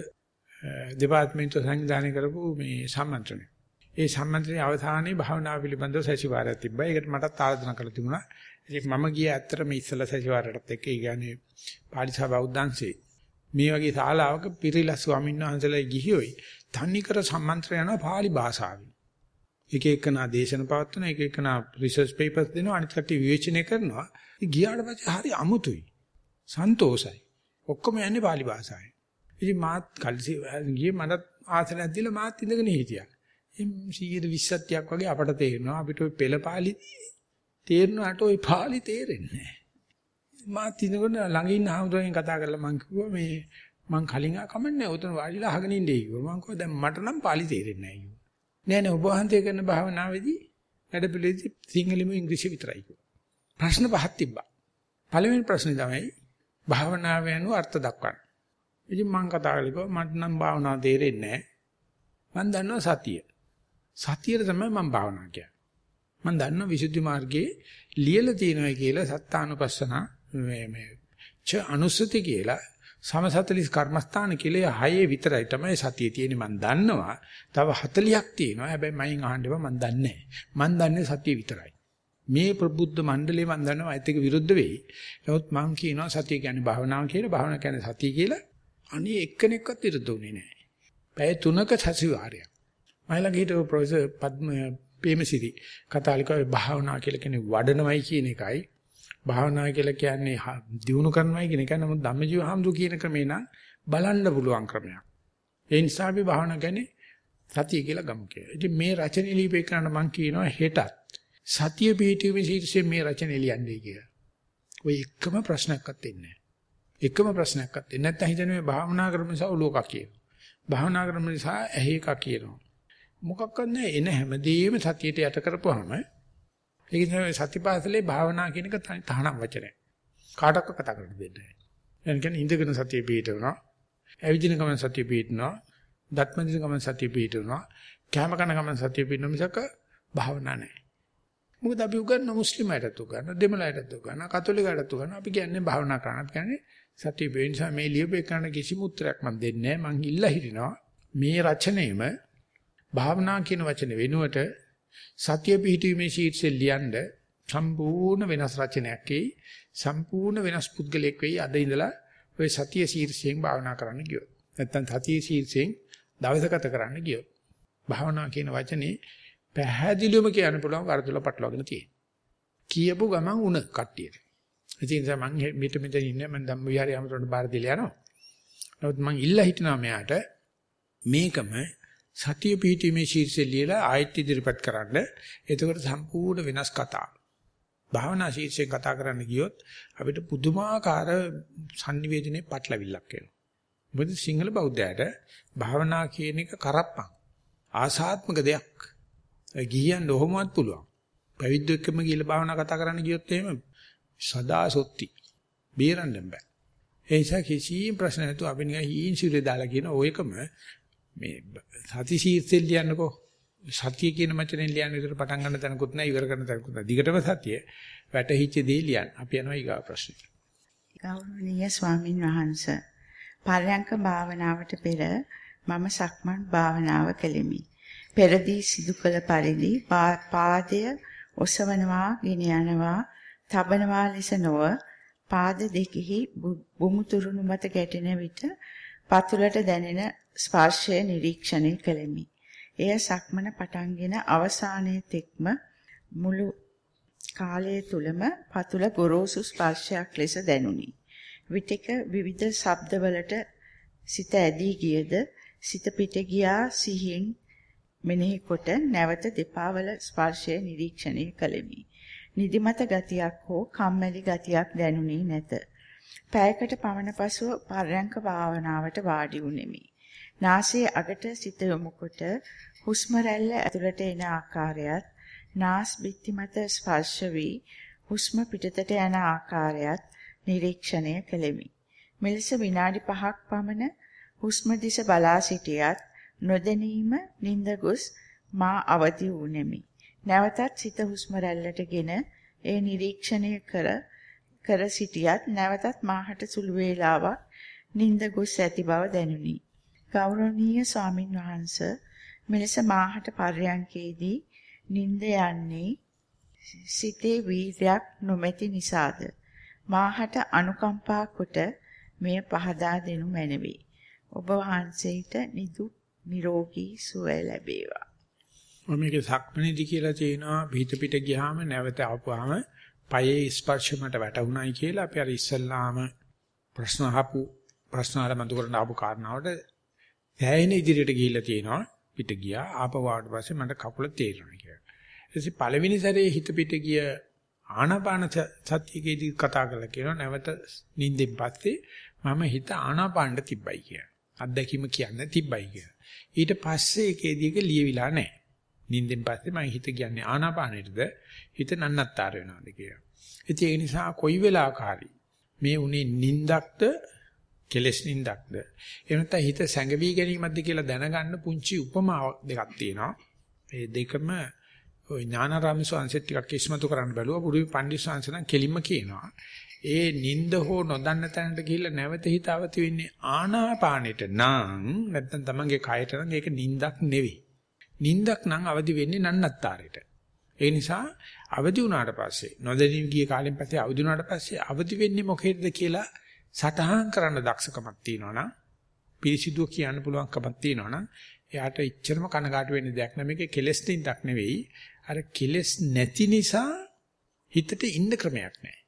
A: දෙපාර්තමේන්තුව සංවිධානය කරපු මේ සම්මන්ත්‍රණය. ඒ සම්මන්ත්‍රණයේ අවසානයේ භාවනාව පිළිබඳව සැසිවාරයක් තිබ්බා. ඒකට මටත් ආරාධනා කළා තිබුණා. ඉතින් මම ගියේ ඇත්තටම ඉස්සලා සැසිවාරයටත් එක්ක ඒ කියන්නේ පාලිසා බෞද්ධංශේ මේ වගේ ශාලාවක පිරිලා ස්වාමීන් වහන්සේලා ගිහියොයි තන්නිකර සම්මන්ත්‍රණ යනවා පාලි භාෂාවෙන්. එක එකනා දේශන පවත්වන එක එකනා රිසර්ච් පේපර්ස් දෙනවා අනිත් කට්ටිය විවේචනය කරනවා. ගියාට පස්සේ හරි අමුතුයි. සන්තෝසයි. ඔක්කොම යන්නේ පාලි භාෂාවෙන්. ඉතින් මාත් කල්සි ගියේ මට ආසනයක් දීලා මාත් ඉඳගෙන හිටියා. 120ක් වගේ අපට තේරෙනවා අපිට ওই පෙළ පාලි තේරෙනාට ওই පාලි තේරෙන්නේ නැහැ. මා තිනකොට ළඟ ඉන්න ආමුදුරෙන් කතා කරලා මං කිව්වා මේ මං කලින් ආ කමන්නේ උතන වාඩිලා අහගෙන ඉන්නේ කිව්වා. මං කිව්වා දැන් මට නම් පාලි තේරෙන්නේ නැහැ කිව්වා. නෑ නෑ ඔබ වහන්සේ කරන භාවනාවේදී වැඩ පිළිදි සිංහලෙම ඉංග්‍රීසි විතරයි කිව්වා. ප්‍රශ්න පහක් තිබ්බා. පළවෙනි ප්‍රශ්නේ තමයි භාවනාව යනුව අර්ථ දක්වන්න. ඉතින් මං කතා කළේ මට නම් භාවනාව තේරෙන්නේ නැහැ. මං දන්නවා සතිය. සතියට තමයි මම භාවනා කියන්නේ. මම දන්නවා විසුද්ධි මාර්ගයේ ලියලා තියෙනවා කියලා සත්තානුපස්සන මේ මේ ච අනුස්සති කියලා සමසතලිස් කර්මස්ථාන කියලා හයේ විතරයි තමයි සතිය තියෙන්නේ මම දන්නවා. තව 40ක් තියෙනවා. හැබැයි මයින් අහන්න එපා මම දන්නේ නැහැ. මම දන්නේ සතිය විතරයි. මේ ප්‍රබුද්ධ මණ්ඩලේ මම දන්නවා ඒත් එක විරුද්ධ වෙයි. නමුත් මම කියනවා සතිය කියන්නේ භාවනාව කියලා, භාවනාව කියන්නේ සතිය කියලා. අනේ එක්කෙනෙක්වත් විරුද්ධ වුණේ නැහැ. පැය 3ක සතිවාරයක්. මයිලඟ හිටපු ප්‍රොෆෙසර් පද්ම ප්‍රේමසිරි කතාලිකාවේ භාවනා කියලා කියන්නේ වඩනවයි කියන එකයි භාවනා කියලා කියන්නේ දියුණු කරනවයි කියන එකයි නමුත් ධම්මජීව හම්දු කියන ක්‍රමේ නම් බලන්න පුළුවන් ක්‍රමයක් ඒ නිසා අපි භාවනා කියන්නේ සතිය කියලා ගමු කියලා. ඉතින් මේ රචනෙ ලියපේ කරන්න මම කියනවා හෙටත් සතිය පිටීමේ ශීර්ෂයෙන් මේ රචනෙ ලියන්නේ කියලා. ඔය එකම ප්‍රශ්නයක්වත් එන්නේ එකම ප්‍රශ්නයක්වත් එන්නේ නැත්නම් හිතන්නේ මේ භාවනා ක්‍රම නිසා ඔලෝක කියනවා. භාවනා ක්‍රම නිසා ඇහි එකක් කියනවා. මොකක්වත් නැහැ එන හැමදේම සතියට යට කරපුවාම ඒක නිසා සතිපාසලේ භාවනා කියන එක තහනම් වචනයක්. කාටවත් කතා කරන්න දෙන්නේ නැහැ. එනකන් ඉඳගෙන සතිය පිටවනවා. ඇවිදින ගමන් සතිය පිටනවා. දත්ම දින ගමන් සතිය පිටවනවා. කැම කන ගමන් සතිය පිටවන මිසක භාවනා නැහැ. මොකද අපි උගන්න මුස්ලිමයටත් උගන්න දෙමළයටත් උගන්න කතෝලිකයටත් උගන්න අපි කියන්නේ භාවනා කරන අපි කියන්නේ සතිය වේ නිසා මේ ලියුපේ කරන කිසිම උත්තරයක් මම දෙන්නේ නැහැ මං ඉල්ලා හිටිනවා මේ රචනයේම භාවනා කියන වචනේ වෙනුවට සතිය පිහිටීමේ ශීර්ෂයෙන් ලියනද සම්පූර්ණ වෙනස් රචනයක් එයි. සම්පූර්ණ වෙනස් පුද්ගලයෙක් වෙයි. අද ඉඳලා ඔය සතිය ශීර්ෂයෙන් භාවනා කරන්න ගියොත්. නැත්තම් සතිය ශීර්ෂයෙන් දවස ගත කරන්න ගියොත්. භාවනා කියන වචනේ පැහැදිලිවම කියන්න පුළුවන් වරදොල පටලවාගෙන තියෙනවා. කියපු ගමන් උණ කට්ටියට. ඒ නිසා මම මෙත මෙතන ඉන්නේ මම ධම්ම විහාරය හැමතැනම බාර දීලා යනවා. නමුත් මම ඉල්ලා හිටිනවා මෙයාට මේකම සතිය පිහිටීමේ ශීර්ෂය ලියලා ආයත් ඉදිරිපත් කරන්න. එතකොට සම්පූර්ණ වෙනස් කතා. භාවනා ශීර්ෂයෙන් කතා කරන්න ගියොත් අපිට පුදුමාකාර sannivedanaye පටලවිල්ලක් එනවා. මොකද සිංහල බෞද්ධයාට භාවනා කියන එක කරප්පන්. ආසාත්මක දෙයක්. ගියන් ඔහොමවත් පුළුවන්. පැවිද්දෝ එක්කම ගිහලා භාවනා කතා කරන්න ගියොත් එහෙම සදා සොත්ති. බේරන්න බෑ. ඒ නිසා කිසිම ප්‍රශ්න නැතුව අපි නිකන් හීන් සිරේ දාලා කියන ඔයකම මේ සති ශීර්ෂයෙන් ලියන්නකෝ. සතිය කියන වචනේ ලියන්න විතර පටන් ගන්න තැනකුත් නැහැ ඉවර කරන තැනකුත් නැහැ. දිගටම සතිය වැටහිච්ච දේ ලියන්න. අපි යනවා ඊගා ප්‍රශ්නෙට.
B: ගෞරවනීය ස්වාමින් වහන්සේ පරයන්ක භාවනාවට පෙර මම සක්මන් භාවනාව කෙලිමි. පෙරදී සිදු කළ පරිදි පාදය ඔසවනවා, ගෙන යනවා, තබනවා ලෙස නොව පාද දෙකෙහි බුමුතුරුණු මත ගැටෙන විට පතුලට දැනෙන ස්පර්ශය නිරීක්ෂණය කළෙමි. එය සක්මන පටන්ගෙන අවසානයේ තෙක්ම මුළු කාලය තුලම පතුල ගොරෝසු ස්පර්ශයක් ලෙස දැනුනි. විටක විවිධ ශබ්දවලට සිත ඇදී ගියද සිත පිට ගියා සිහින් මෙනෙහි කොට නැවත දෙපා වල ස්පර්ශය නිරීක්ෂණය කළෙමි. නිදිමත ගතියක් හෝ කම්මැලි ගතියක් දැනුනේ නැත. පැයකට පමණ පසුව පර්යංක භාවනාවට වාඩි වුනිමි. නාසයේ අගට සිත යොමු කොට හුස්ම රැල්ල ඇතුළට එන ආකාරයත් නාස් බිත්ති මත ස්පර්ශ වී හුස්ම පිටතට යන ආකාරයත් නිරීක්ෂණය කෙලෙමි. මෙලෙස විනාඩි 5ක් පමණ හුස්ම දිස බලා සිටියත් නොදැනීම නිින්ද ගොස් මා අවදි වුනේමි. නැවතත් සිත හුස්ම රැල්ලටගෙන ඒ නිරීක්ෂණය කර කර සිටියත් නැවතත් මාහට සුළු වේලාවක් නිින්ද ගොස් ඇති බව දැනුනි. ගෞරවනීය ස්වාමින් වහන්සේ මෙලෙස මාහට පර්යංකේදී නිින්ද යන්නේ සිතේ වීර්යක් නොමැති නිසාද මාහට අනුකම්පා කොට මෙය පහදා දෙනු මැනවි. ඔබ වහන්සේට නිදුක් නිරෝගී සුවය ලැබේවා.
A: මේකේ සක්මණේදී කියලා තියෙනවා පිට පිට ගියාම නැවත ආපුවාම පයේ ස්පර්ශ මට වැටුණායි කියලා අපි අර ඉස්සල්ලාම ප්‍රශ්න අහපු ප්‍රශ්න අර මතු කරන ආපු කාරණාවට දැයින ඉදිරියට ගිහිල්ලා තියෙනවා පිට ගියා ආපහු ආවට පස්සේ මට කකුල තේරෙනවා කියලා. ඊටසේ පළවෙනි සැරේ හිත පිට ගිය ආනාපාන සතියේදී කතා කරලා කියනවා නැවත නිින්දෙන් පස්සේ මම හිත ආනාපානට තිබ්බයි කියලා. අත්දැකීම කියන්නේ තිබ්බයි කියලා. ඊට පස්සේ ඒකේදී එක ලියවිලා නැහැ. නිින්දෙන් පස්සේ මම හිත කියන්නේ ආනාපානෙටද හිත නන්නත්තර වෙනවාද කියලා. ඉතින් ඒ නිසා කොයි වෙලාවකරි මේ උනේ නිින්දක්ද කෙලස් නිින්දක්ද එහෙම නැත්නම් හිත සැඟවි ගැනීමක්ද කියලා දැනගන්න පුංචි උපමාවක් දෙකක් තියෙනවා. මේ දෙකම ওই ඥානාරාම සංසෙත් ටිකක් ඉස්මතු කරන්න බැලුවා පුරුවි පණ්ඩිත සංසෙන් කෙලින්ම කියනවා. ඒ නිින්ද හෝ නොදන්න තැනට ගිහිල්ලා නැවත හිත අවදි වෙන්නේ ආනාපානෙට නම් නැත්නම් තමන්ගේ කයට නම් ඒක නිින්දක් නෙවෙයි. නිନ୍දක් නම් අවදි වෙන්නේ නන්නත්තාරයට ඒ නිසා අවදි වුණාට පස්සේ නොදැනී ගිය කාලෙන් පස්සේ අවදි වුණාට පස්සේ අවදි වෙන්නේ මොකේද කියලා සටහන් කරන්න දක්ෂකමක් තියෙනවනම් පිරිසිදුව කියන්න පුළුවන්කමක් තියෙනවනම් එයාට ඉච්චරම කනගාටු වෙන්න දෙයක් නෑ මේකේ කෙලස් තින්දක් නෙවෙයි අර කෙලස් නැති නිසා හිතට ඉන්න ක්‍රමයක් නැහැ.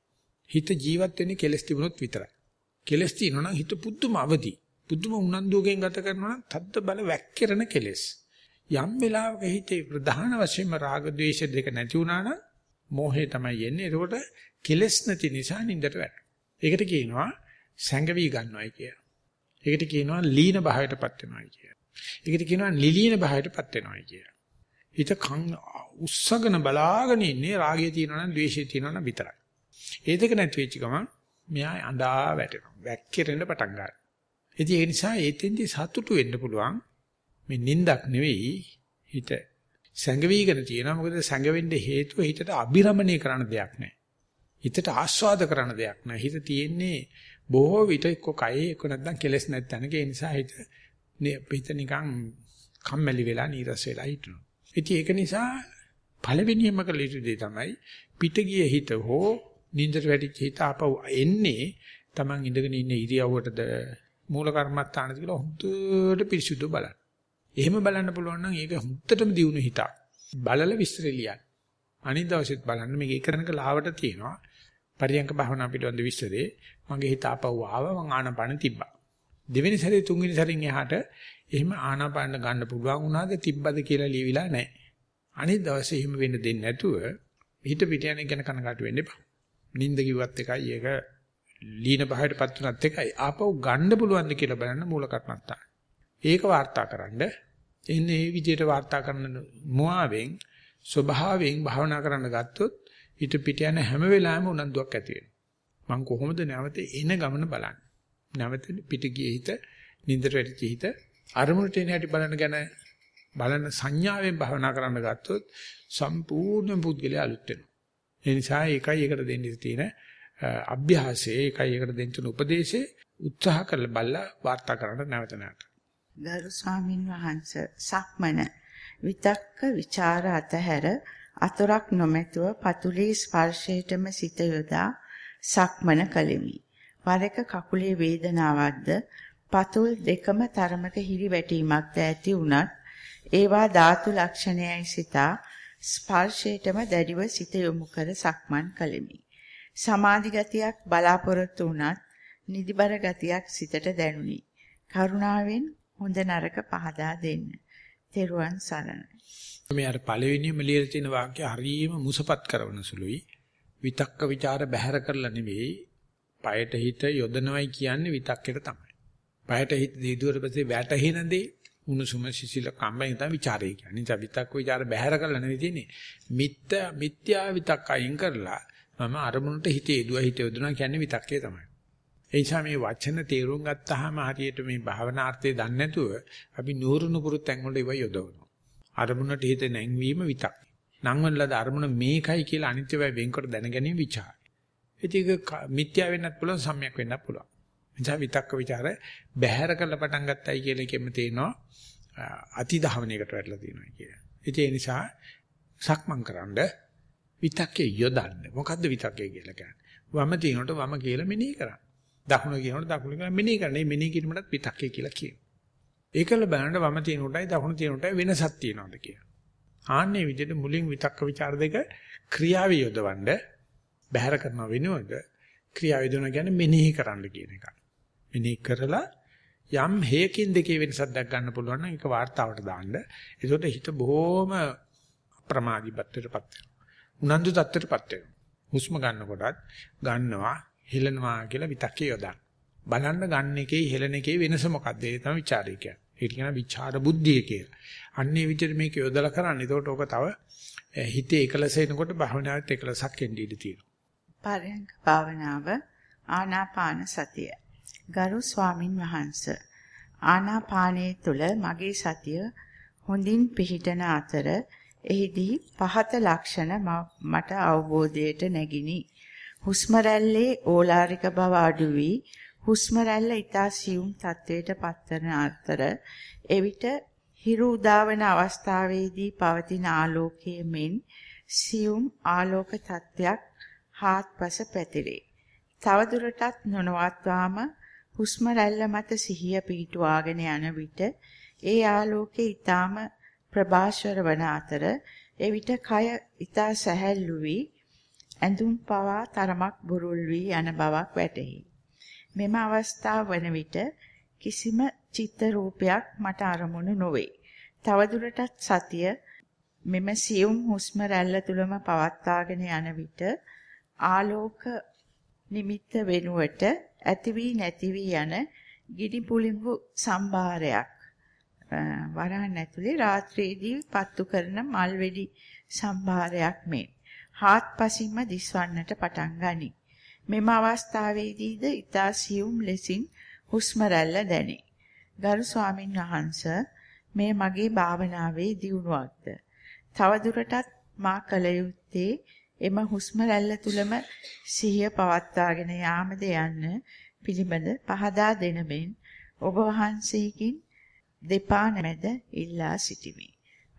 A: හිත ජීවත් වෙන්නේ කෙලස් තිබුණොත් විතරයි. කෙලස් තියෙනවා නම් හිත පුදුම අවදි. පුදුම උනන්දුවකින් ගත කරනවා නම් තද්ද බල වැක්කිරෙන කෙලස්. යම් වෙලාවක හිතේ ප්‍රධාන වශයෙන්ම රාග ద్వේෂ දෙක නැති වුණා නම් මෝහය තමයි එන්නේ. එතකොට කෙලස් නැති නිසා නින්දට වැටෙනවා. ඒකට කියනවා සැඟවි ගන්නවයි කියලා. ඒකට කියනවා ලීන භාවයටපත් වෙනවයි කියලා. ඒකට කියනවා නිලීන භාවයටපත් වෙනවයි කියලා. හිත කන් උස්සගෙන බලාගෙන ඉන්නේ රාගය තියෙනවා නම් ද්වේෂය තියෙනවා නම් විතරයි. ඒ දෙක නැති වෙච්ච ගමන් මෙයා අඬා වැටෙනවා. වැක්කිරෙන්න පටන් ගන්නවා. ඉතින් ඒ නිසා ඒතෙන්දි සතුටු වෙන්න පුළුවන්. මේ නින්දක් නෙවෙයි හිත සැඟවිගෙන තියෙනවා. මොකද සැඟවෙන්න හේතුව හිතට අබිරමණය කරන දෙයක් නැහැ. හිතට ආස්වාද කරන දෙයක් නැහැ. හිත තියෙන්නේ බොහෝ විට එක්ක කයේ එක්ක නැත්නම් කෙලස් නැත්නම් ඒ නිසා හිත හිත නිකන් කම්මැලි වෙලා නීරස වෙලා හිටිනවා. ඉතින් ඒක නිසා පළවෙනියම කළ යුතු දේ තමයි පිට ගිය හිත හෝ නින්දට වැටිච්ච හිත ආපහු එන්නේ Taman ඉඳගෙන ඉන්න ඉරියව්වටද මූල කර්මත්තානද කියලා හොඳට පිරිසුදු බලන්න. එහෙම බලන්න පුළුවන් නම් ඒක හොඳටම දියුණු හිතක්. බලලා විස්තර ලියන්න. අනිත් දවසෙත් බලන්න මේක එකනක ලාවට තියෙනවා. පරියංක භාවනා පිළිබඳ විස්තරේ මගේ හිත ආපහු ආව මං ආනපන තිබ්බා. දෙවෙනි සැරේ තුන්වෙනි සැරින් එහාට එහෙම ආනපන ගන්න පුළුවන් වුණාද තිබ්බද කියලා ලියවිලා නැහැ. අනිත් දවසේ එහෙම වෙන්න දෙන්නේ නැතුව හිත පිට යන ගැන කනගාටු වෙන්න එපා. නිින්ද කිව්වත් එකයි ඒක ලීන බහයටපත් වුණත් එකයි ආපහු ගන්න පුළුවන්ද කියලා බලන්න මූල කර්මත්තා. ඒක වාර්තාකරනද එන්නේ මේ විදිහට වාර්තා කරන මුවාවෙන් ස්වභාවයෙන් භාවනා කරන්න ගත්තොත් හිත පිට යන හැම වෙලාවෙම උනන්දුවක් ඇති වෙනවා. මං කොහොමද නැවත එන ගමන බලන්නේ? නැවත පිට ගියේ හිත නින්දට වැටිච්ච හිත අරමුණට එන හැටි බලන ගැන බලන සංඥාවෙන් භාවනා කරන්න ගත්තොත් සම්පූර්ණ පුද්ගලයා අලුත් වෙනවා. ඒ නිසා ඒකයි ඒකට දෙන්න තියෙන අභ්‍යාසය ඒකයි ඒකට දෙන්න තියෙන උපදේශය උත්සාහ කරලා බලලා වාර්තා කරන්න නැවත නැවත.
B: ගරු ස්වාමින් වහන්සේ සක්මන විතක්ක ਵਿਚාර අතහැර අතරක් නොමැතුව පතුලේ ස්පර්ශයටම සිත යොදා සක්මන කළෙමි. වරක කකුලේ වේදනාවක්ද පතුල් දෙකම තරමක හිරිවැටීමක්ද ඇති වුණත් ඒවා ධාතු ලක්ෂණයයි සිතා ස්පර්ශයටම දැඩිව සිත යොමු කර සක්මන් කළෙමි. සමාධි ගතියක් බලාපොරොත්තු වුණත් නිදිබර ගතියක් සිතට දැනුනි. කරුණාවෙන් හොඳ නරක පහදා දෙන්න. තෙරුවන් සරණයි.
A: මේ අර පළවෙනිම ලියලා තියෙන වාක්‍ය හරියම මුසපත් කරන සුළුයි. විතක්ක ਵਿਚාර බැහැර කරලා නෙවෙයි, পায়ට හිත යොදනවයි කියන්නේ විතක්කෙට තමයි. পায়ට හිත දීදුවට පස්සේ වැටහෙන දේ උණුසුම සිසිල කම්මෙන් තමයි ਵਿਚාරය කියන්නේ. නිසා විතක්ක ਵਿਚාර බැහැර කරලා නෙවෙයි තියෙන්නේ. මිත්‍යා මිත්‍යා විතක්ක අයින් කරලා මම අරමුණට හිතේ දුව හිතේ යොදනවා කියන්නේ විතක්කේ තමයි. ඒ නිසා මේ වචන තේරුම් ගත්තාම හරියට මේ භාවනාර්ථය දන්නේ නැතුව අපි නూరు නුපුරු තැන්වල ඉව යොදවනවා. අරමුණට හිත නැංවීම විතක්. නංවනලද අරමුණ මේකයි කියලා අනිත්‍යවයි වෙන්කොට දැනගැනීම ਵਿਚාරය. ඒක මිත්‍යා වෙන්නත් පුළුවන් සම්‍යක් වෙන්නත් පුළුවන්. එනිසා විතක්ක ਵਿਚාර බැහැර කරලා පටන් ගත්තයි කියලා එකෙම තේනවා අතිදහවණයකට වැටලා තියෙනවා කියලා. ඒ නිසා සක්මන් කරන්ඩ විතක්කේ යොදන්න. මොකද්ද විතක්කේ කියලා කියන්නේ? වම තිනොට වම කියලා මෙනෙහි කරන්න. දකුණ කියනකොට දකුණ කියලා මෙනෙහි කරන්නේ මෙනෙහි කිරීමටත් පිටක්කේ කියලා කියනවා. ඒකල බලනකොට වම තියෙන උටයි දකුණ තියෙන උටයි වෙනසක් තියෙනවද කියලා. ආන්නේ විදිහට මුලින් විතක්ක ਵਿਚාර දෙක ක්‍රියාවේ යොදවන්න බැහැර කරන වෙනුවක ක්‍රියාව යොදවන කියන්නේ මෙනෙහි කරන්න කියන එක. මෙනෙහි කරලා යම් හේකින් දෙකේ වෙනසක් දැක් ගන්න පුළුවන් නම් ඒක වார்த்தාවට දාන්න. ඒකට හිත බොහොම අප්‍රමාදීපත්වයටපත් වෙනවා. උනන්දු තත්ත්වයටපත් වෙනවා. හුස්ම ගන්නකොටත් ගන්නවා හෙලනවා කියලා විතක්කේ යොදන්න. බලන්න ගන්න එකේ හෙලන එකේ වෙනස මොකක්ද? ඒ තමයි ਵਿਚාරය කියන්නේ. ඒක කියන විචාර බුද්ධිය කියලා. අන්නේ විදිහට මේක යොදලා කරන්නේ. ඒකට ඕක තව හිතේ එකලස එනකොට භාවනාවත් එකලසක් එන්න ඉඩ තියෙනවා.
B: පරයන්ක භාවනාව ආනාපාන සතිය. ගරු ස්වාමින් වහන්සේ ආනාපානයේ තුල මගේ සතිය හොඳින් පිහිටන අතර එහිදී පහත ලක්ෂණ මට අවබෝධයට නැගිනි. හුස්ම රැල්ලේ ඕලාරික බව අඩු වී හුස්ම රැල්ල ඊතා සියුම් තත්වයට පත්වන අතර එවිට හිරු උදාවන අවස්ථාවේදී පවතින ආලෝකයේ මෙන් සියුම් ආලෝක තත්වයක් හාත්පස පැතිරේ. තවදුරටත් නොනවත්වාම හුස්ම රැල්ල මත සිහිය පිහිටුවාගෙන යන විට ඒ ආලෝකයේ ඊටාම ප්‍රභාෂර වන අතර එවිට කය ඊතා සැහැල්ලු වී ඇඳුම් පවා තරමක් බුරුල් වී යන බවක් වැටහි. මෙම අවස්ථාව වන විට කිසිම චිත්ත රූපයක් මට අරමුණු නොවේ. තවදුරටත් සතිය මෙම සියුම් හුස්ම රැල්ල තුලම පවත්වාගෙන යන විට ආලෝක නිමිත්ත වෙනුවට ඇති වී නැති වී යන ගිනි පුළිඟු සම්භාරයක් වරහන් ඇතුලේ රාත්‍රියේදී පත්තු කරන මල් වෙඩි සම්භාරයක් මේ හාත්පසින්ම දිස්වන්නට පටන් ගනී. මෙම අවස්ථාවේදීද ඊතා සියුම් ලෙසින් හුස්ම රැල්ල දැනේ. ගරු ස්වාමින් වහන්සේ මේ මගේ භාවනාවේ දියුණුවක්ද. තවදුරටත් මා කල යුත්තේ එම හුස්ම රැල්ල තුලම සිහිය පවත්වාගෙන යාමද යන්න පිළිබඳ පහදා දෙනමෙන් ඔබ වහන්සේකින් දෙපා නැමෙද ඉල්ලා සිටිමි.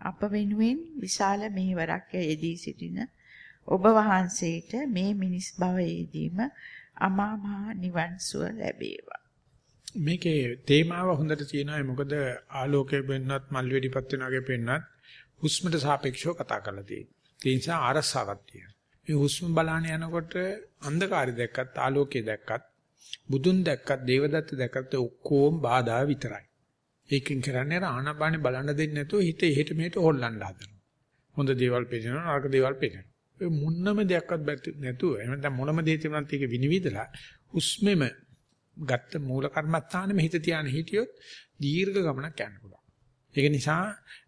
B: අප වෙනුවෙන් විශාල මෙහෙවරක් යෙදී සිටින ඔබ වහන්සේට මේ මිනිස් භවයේදීම අමා මහ නිවන් සුව ලැබේවා.
A: මේකේ තේමාව හොඳට තියෙනවා මොකද ආලෝකය වෙන්නත් මල් වෙඩිපත් වෙන වගේ පෙන්නත් හුස්මට සාපේක්ෂව කතා කරලා තියෙනවා. ඒ නිසා අරසාවක් තියෙනවා. මේ හුස්ම බලන්න යනකොට අන්ධකාරය දැක්කත් ආලෝකය දැක්කත් බුදුන් දැක්කත් දේවදත්ත දැක්කත් ඔක්කොම බාධා විතරයි. ඒකෙන් කරන්නේ ආනාපානෙ බලන්න දෙන්නේ නැතුව හිත එහෙට මෙහෙට හොල්ලන්න හදනවා. හොඳ දේවල් පේනවා නරක දේවල් පේනවා. ඒ මොන්නම දෙයක්වත් නැතුව එහෙම නැත්නම් මොනම දෙයක් තිබුණත් ඒක විනිවිදලා හුස්මෙම ගත්ත මූල කර්මස්ථානෙම හිත තියාන හිටියොත් දීර්ඝ ගමනක් යන්න පුළුවන්. ඒක නිසා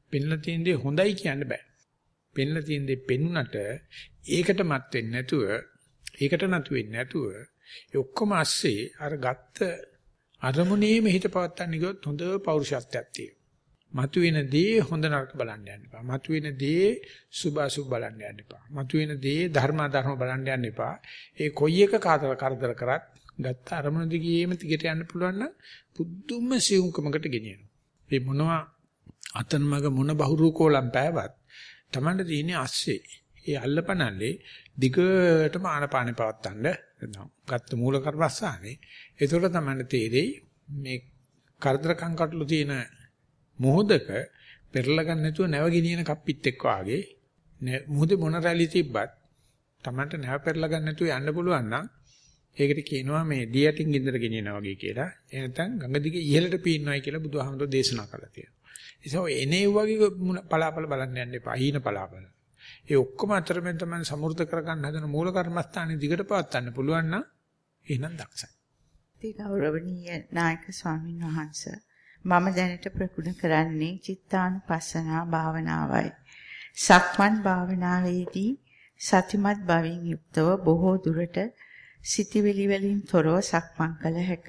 A: පෙන්ලා තියෙන දේ හොඳයි කියන්න බෑ. පෙන්ලා තියෙන දේ පෙන්ුණට ඒකට මත් වෙන්නේ නැතුව ඒකට නතු වෙන්නේ නැතුව ඒ ඔක්කොම ඇස්සේ අර ගත්ත අරමුණේම හිත පවත්තන්න ගියොත් හොඳ පෞරුෂත්වයක් තියෙනවා. මතුවෙන දේ හොඳ නරක බලන්න යන්න එපා. මතුවෙන දේ සුභ අසුභ බලන්න යන්න එපා. මතුවෙන දේ ධර්ම අධර්ම බලන්න යන්න එපා. ඒ කොයි එක කාතර කරදර කරත් ගත්ත අරමුණ දිගේම තිගට යන්න පුළුවන් නම් පුදුම සියුම්කමකට ගෙනියනවා. මේ මොනවා අතන්මග මොන බහුරු කෝලම් පෑවත් Tamanට තියෙන්නේ ASCII. ඒ අල්ලපනල්ලේ දිගටම ආනපානෙ පවත්තන්න ගත්ත මූල කර්මස්ථානේ. ඒතකොට තමයි තේරෙයි මේ කරදර කංකටලු තියෙන මොහොතක පෙරලා ගන්න නැතුව නැව ගෙනියන කප්පිත් එක්ක වාගේ මොහොතේ මොන රැලි තිබ්බත් Tamanට නැව පෙරලා ගන්න නැතුව යන්න පුළුවන් නම් ඒකට කියනවා මේ දියටින් ගින්දර ගෙනියනවා වගේ කියලා. ඒ නැත්නම් ගඟ දිගේ ඉහළට පීනනවායි කියලා බුදුහාමුදුරෝ දේශනා කළා තියෙනවා. ඒ නිසා එනේ වගේ පලාපල බලන්න යන්න එපා. හීන පලාපල. ඒ ඔක්කොම අතරමැද තමයි සමෘද්ධ කරගන්න හදන මූල කර්මස්ථානේ දිගට පවත්වන්න පුළුවන් නම් එහෙනම් දක්ෂයි.
B: ති ගෞරවනීය නායක ස්වාමින් වහන්සේ මම දැනට ප්‍රගුණ කරන්නේ චිත්තානුපස්සනා භාවනාවයි. සක්මන් භාවනාවේදී සතිමත් බවින් යුක්තව බොහෝ දුරට සිටිවිලි වලින් තොරව සක්මන් කළ හැක.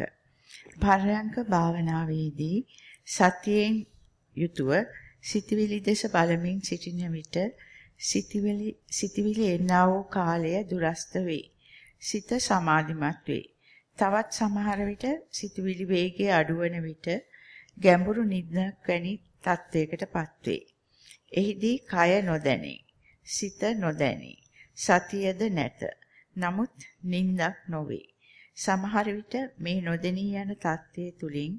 B: පරයන්ක භාවනාවේදී සතියෙන් යුතුව සිටිවිලි දෙස බලමින් සිටින විට සිටිවිලි සිටිවිලි එන්නා වූ කාලය දුරස්ත වේ. සිත සමාධිමත් වේ. තවත් සමහර විට සිටිවිලි වේගය අඩුවන විට ගැඹුරු නිදනක් වැනි තත්වයකටපත් වේ. එහිදී කය නොදැනේ. සිත නොදැනේ. සතියද නැත. නමුත් නිින්දක් නොවේ. සමහර විට මේ නොදෙනී යන தත්ත්වයේ තුලින්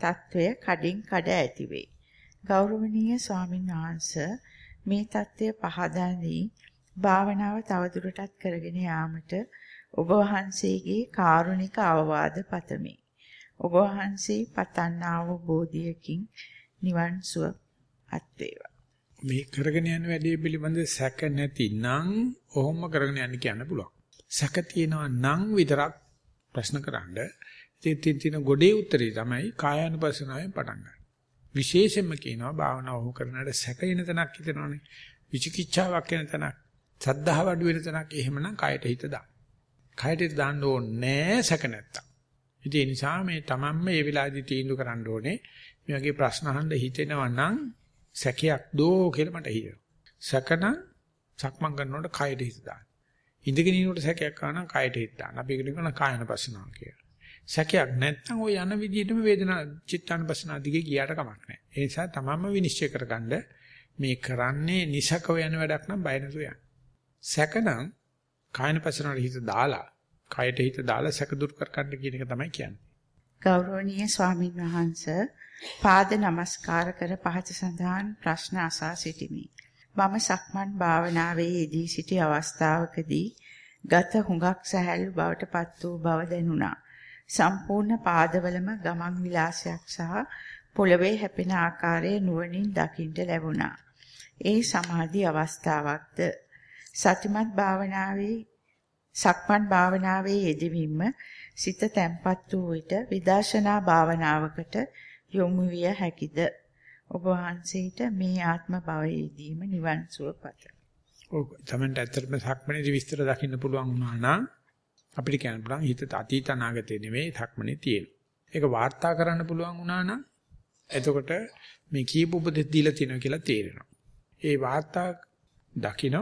B: தත්ත්වය කඩින් කඩ ඇති වේ. ගෞරවනීය ස්වාමින් වහන්සේ මේ தත්ත්වය පහදා දී භාවනාව තවදුරටත් කරගෙන යාමට ඔබ වහන්සේගේ කාරුණික අවවාද පතමි. ඔබ වහන්සේ පතන්නා වූ බෝධියකින් නිවන් සුව අත් වේවා.
A: මේ කරගෙන යන වැඩේ පිළිබඳ සැක නැතිනම් ඔහොම කරගෙන යන්න කියන්න පුළුවන්. සැක තියෙනවා නම් විතරක් ප්‍රශ්නකරනද ඉතින් තියෙන ගොඩේ උත්තරේ තමයි කායානුපස්සනාවෙන් පටන් ගන්න. විශේෂයෙන්ම කියනවා භාවනාව ඔහු කරනාට සැකේන තැනක් හිතනවනේ. විචිකිච්ඡාවක් වෙන තැනක්, සද්ධාව අඩු වෙන තැනක් එහෙමනම් කයට හිත දාන්න. කයට හිත දාන්න ඕනේ සැක නැත්තම්. ඉතින් ඒ නිසා මේ තමන්ම මේ වෙලාවේදී තීන්දුව කරන්න ඕනේ. මේ වගේ ප්‍රශ්න අහන්න හිතෙනවා නම් සැකයක් දෝ කියලා මට හිතෙනවා. සැකනම් සක්මන් කරනකොට කයට හිත දාන්න. ඉඳගෙන ඉන්නකොට සැකයක් ආනනම් කයට හිත දාන්න. අපි ඒකට කියන කායන පස්සනාව කියලා. සැකයක් නැත්නම් ওই යන විදිහටම වේදනා චිත්තානුපස්සනා දිගේ ගියාට කමක් නැහැ. ඒ නිසා තමන්ම විනිශ්චය කරගන්න මේ කරන්නේ නිසකව යන වැඩක් නම් බය නැතුව යන්න. සැකනම් කායනපස්සනාවට හිත දාලා, කයට හිත දාලා සැක දුරු කරගන්න කියන එක තමයි කියන්නේ.
B: ගෞරවනීය ස්වාමීන් වහන්සේ පාද නමස්කාර කර පහත සඳහන් ප්‍රශ්න අසා සිටිමි. මම සක්මන් භාවනාවේ යෙදී සිටි අවස්ථාවකදී ගත හුඟක් සැහැල්ලු බවට පත් වූ බව දැනුණා. සම්පූර්ණ පාදවලම ගමන් විලාසයක් සහ පොළවේ හැපෙන ආකාරය නුවණින් දකින්න ලැබුණා. ඒ සමාධි අවස්ථාවක්ද සතිමත් භාවනාවේ සක්මන් භාවනාවේ යෙදවීම සිත තැම්පත් වූ විට විදර්ශනා භාවනාවකට යොමු විය හැකිද ඔබ වහන්සේට මේ ආත්ම භවයේදීම නිවන් සුව පතමි.
A: ඔව් තමන්ට ඇත්තටම සක්මනේදී විස්තර දකින්න පුළුවන් වුණා නම් අපිට කියන්න පුළුවන් හිත අතීත අනාගතේ නෙමෙයි සක්මනේ තියෙන. ඒක වාර්තා කරන්න පුළුවන් වුණා නම් එතකොට මේ කීප උපදෙස් දීලා තියෙනවා කියලා තේරෙනවා. ඒ වාර්තා දකින්න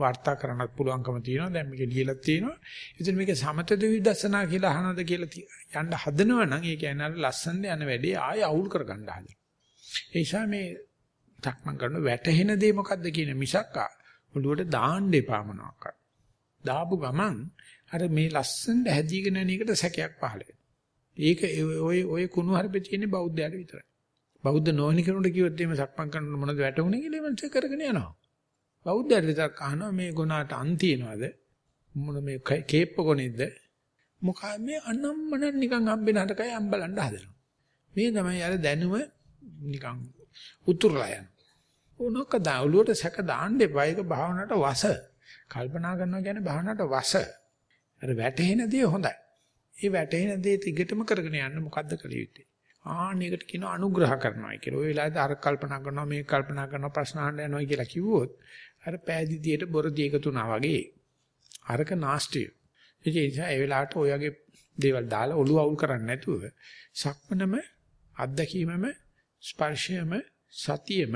A: වාර්තා කරන්නත් පුළුවන්කම තියෙනවා. දැන් මේක ලියලා තියෙනවා. ඉතින් මේක සමත දෙවිදර්ශනා කියලා අහනද කියලා යන්න හදනවා නම් ඒ කියන්නේ අර ලස්සනට යන වැඩේ ආය අවුල් කරගන්න හදනවා. ඒ නිසා මේ තක්මන් කරන වැටහෙන දේ මොකද්ද කියන මිසක් ඔළුවට දාන්න එපා මොනවාක්වත්. දාපු ගමන් අර මේ ලස්සනට හැදීගෙන යන එකට සැකයක් පහළ ඒක ඔය ඔය කුණු හරපේ තියෙන බෞද්ධයාට විතරයි. බෞද්ධ නොවන කෙනෙකුට කිව්වොත් එimhe සක්මන් කරන මොනවද වැටුනේ කියලා මම කරගෙන යනවා. බෞද්ධයන්ට විතරක් අහනවා මේ ගුණාට අන් තියනවාද? මොන මේ කේප්ප ගොනෙද්ද? මොකා මේ අනම්මන නිකන් හම්බෙන හටකයි අම්බලන්න හදනවා. මේ තමයි අර දැනුම නිකන් උතුරලා යන. ඕනක දාවලුවට සැක දාන්න එපා. ඒක භාවනාවට වස. කල්පනා කරනවා කියන්නේ භාවනාවට වස. අර වැටහෙන දේ හොඳයි. ඒ වැටහෙන දේ තිගටම කරගෙන යන්න මොකද්ද කළ යුත්තේ? ආන්නයකට කියන අනුග්‍රහ කරනවා කියලා. ওই වෙලාවේ අර කල්පනා කරනවා මේක කල්පනා කරනවා ප්‍රශ්න අහන්න යනවා කියලා කිව්වොත් අර පෑදිදියට බොරදී එකතුනා වගේ අරක නාස්ටිය. ඒ නිසා ඒ වෙලාවට ඔය වගේ දේවල් දාලා ඔළුව අවුල් කරන්නේ නැතුව සක්මනම අත්දැකීමම ස්පර්ශයම සතියෙම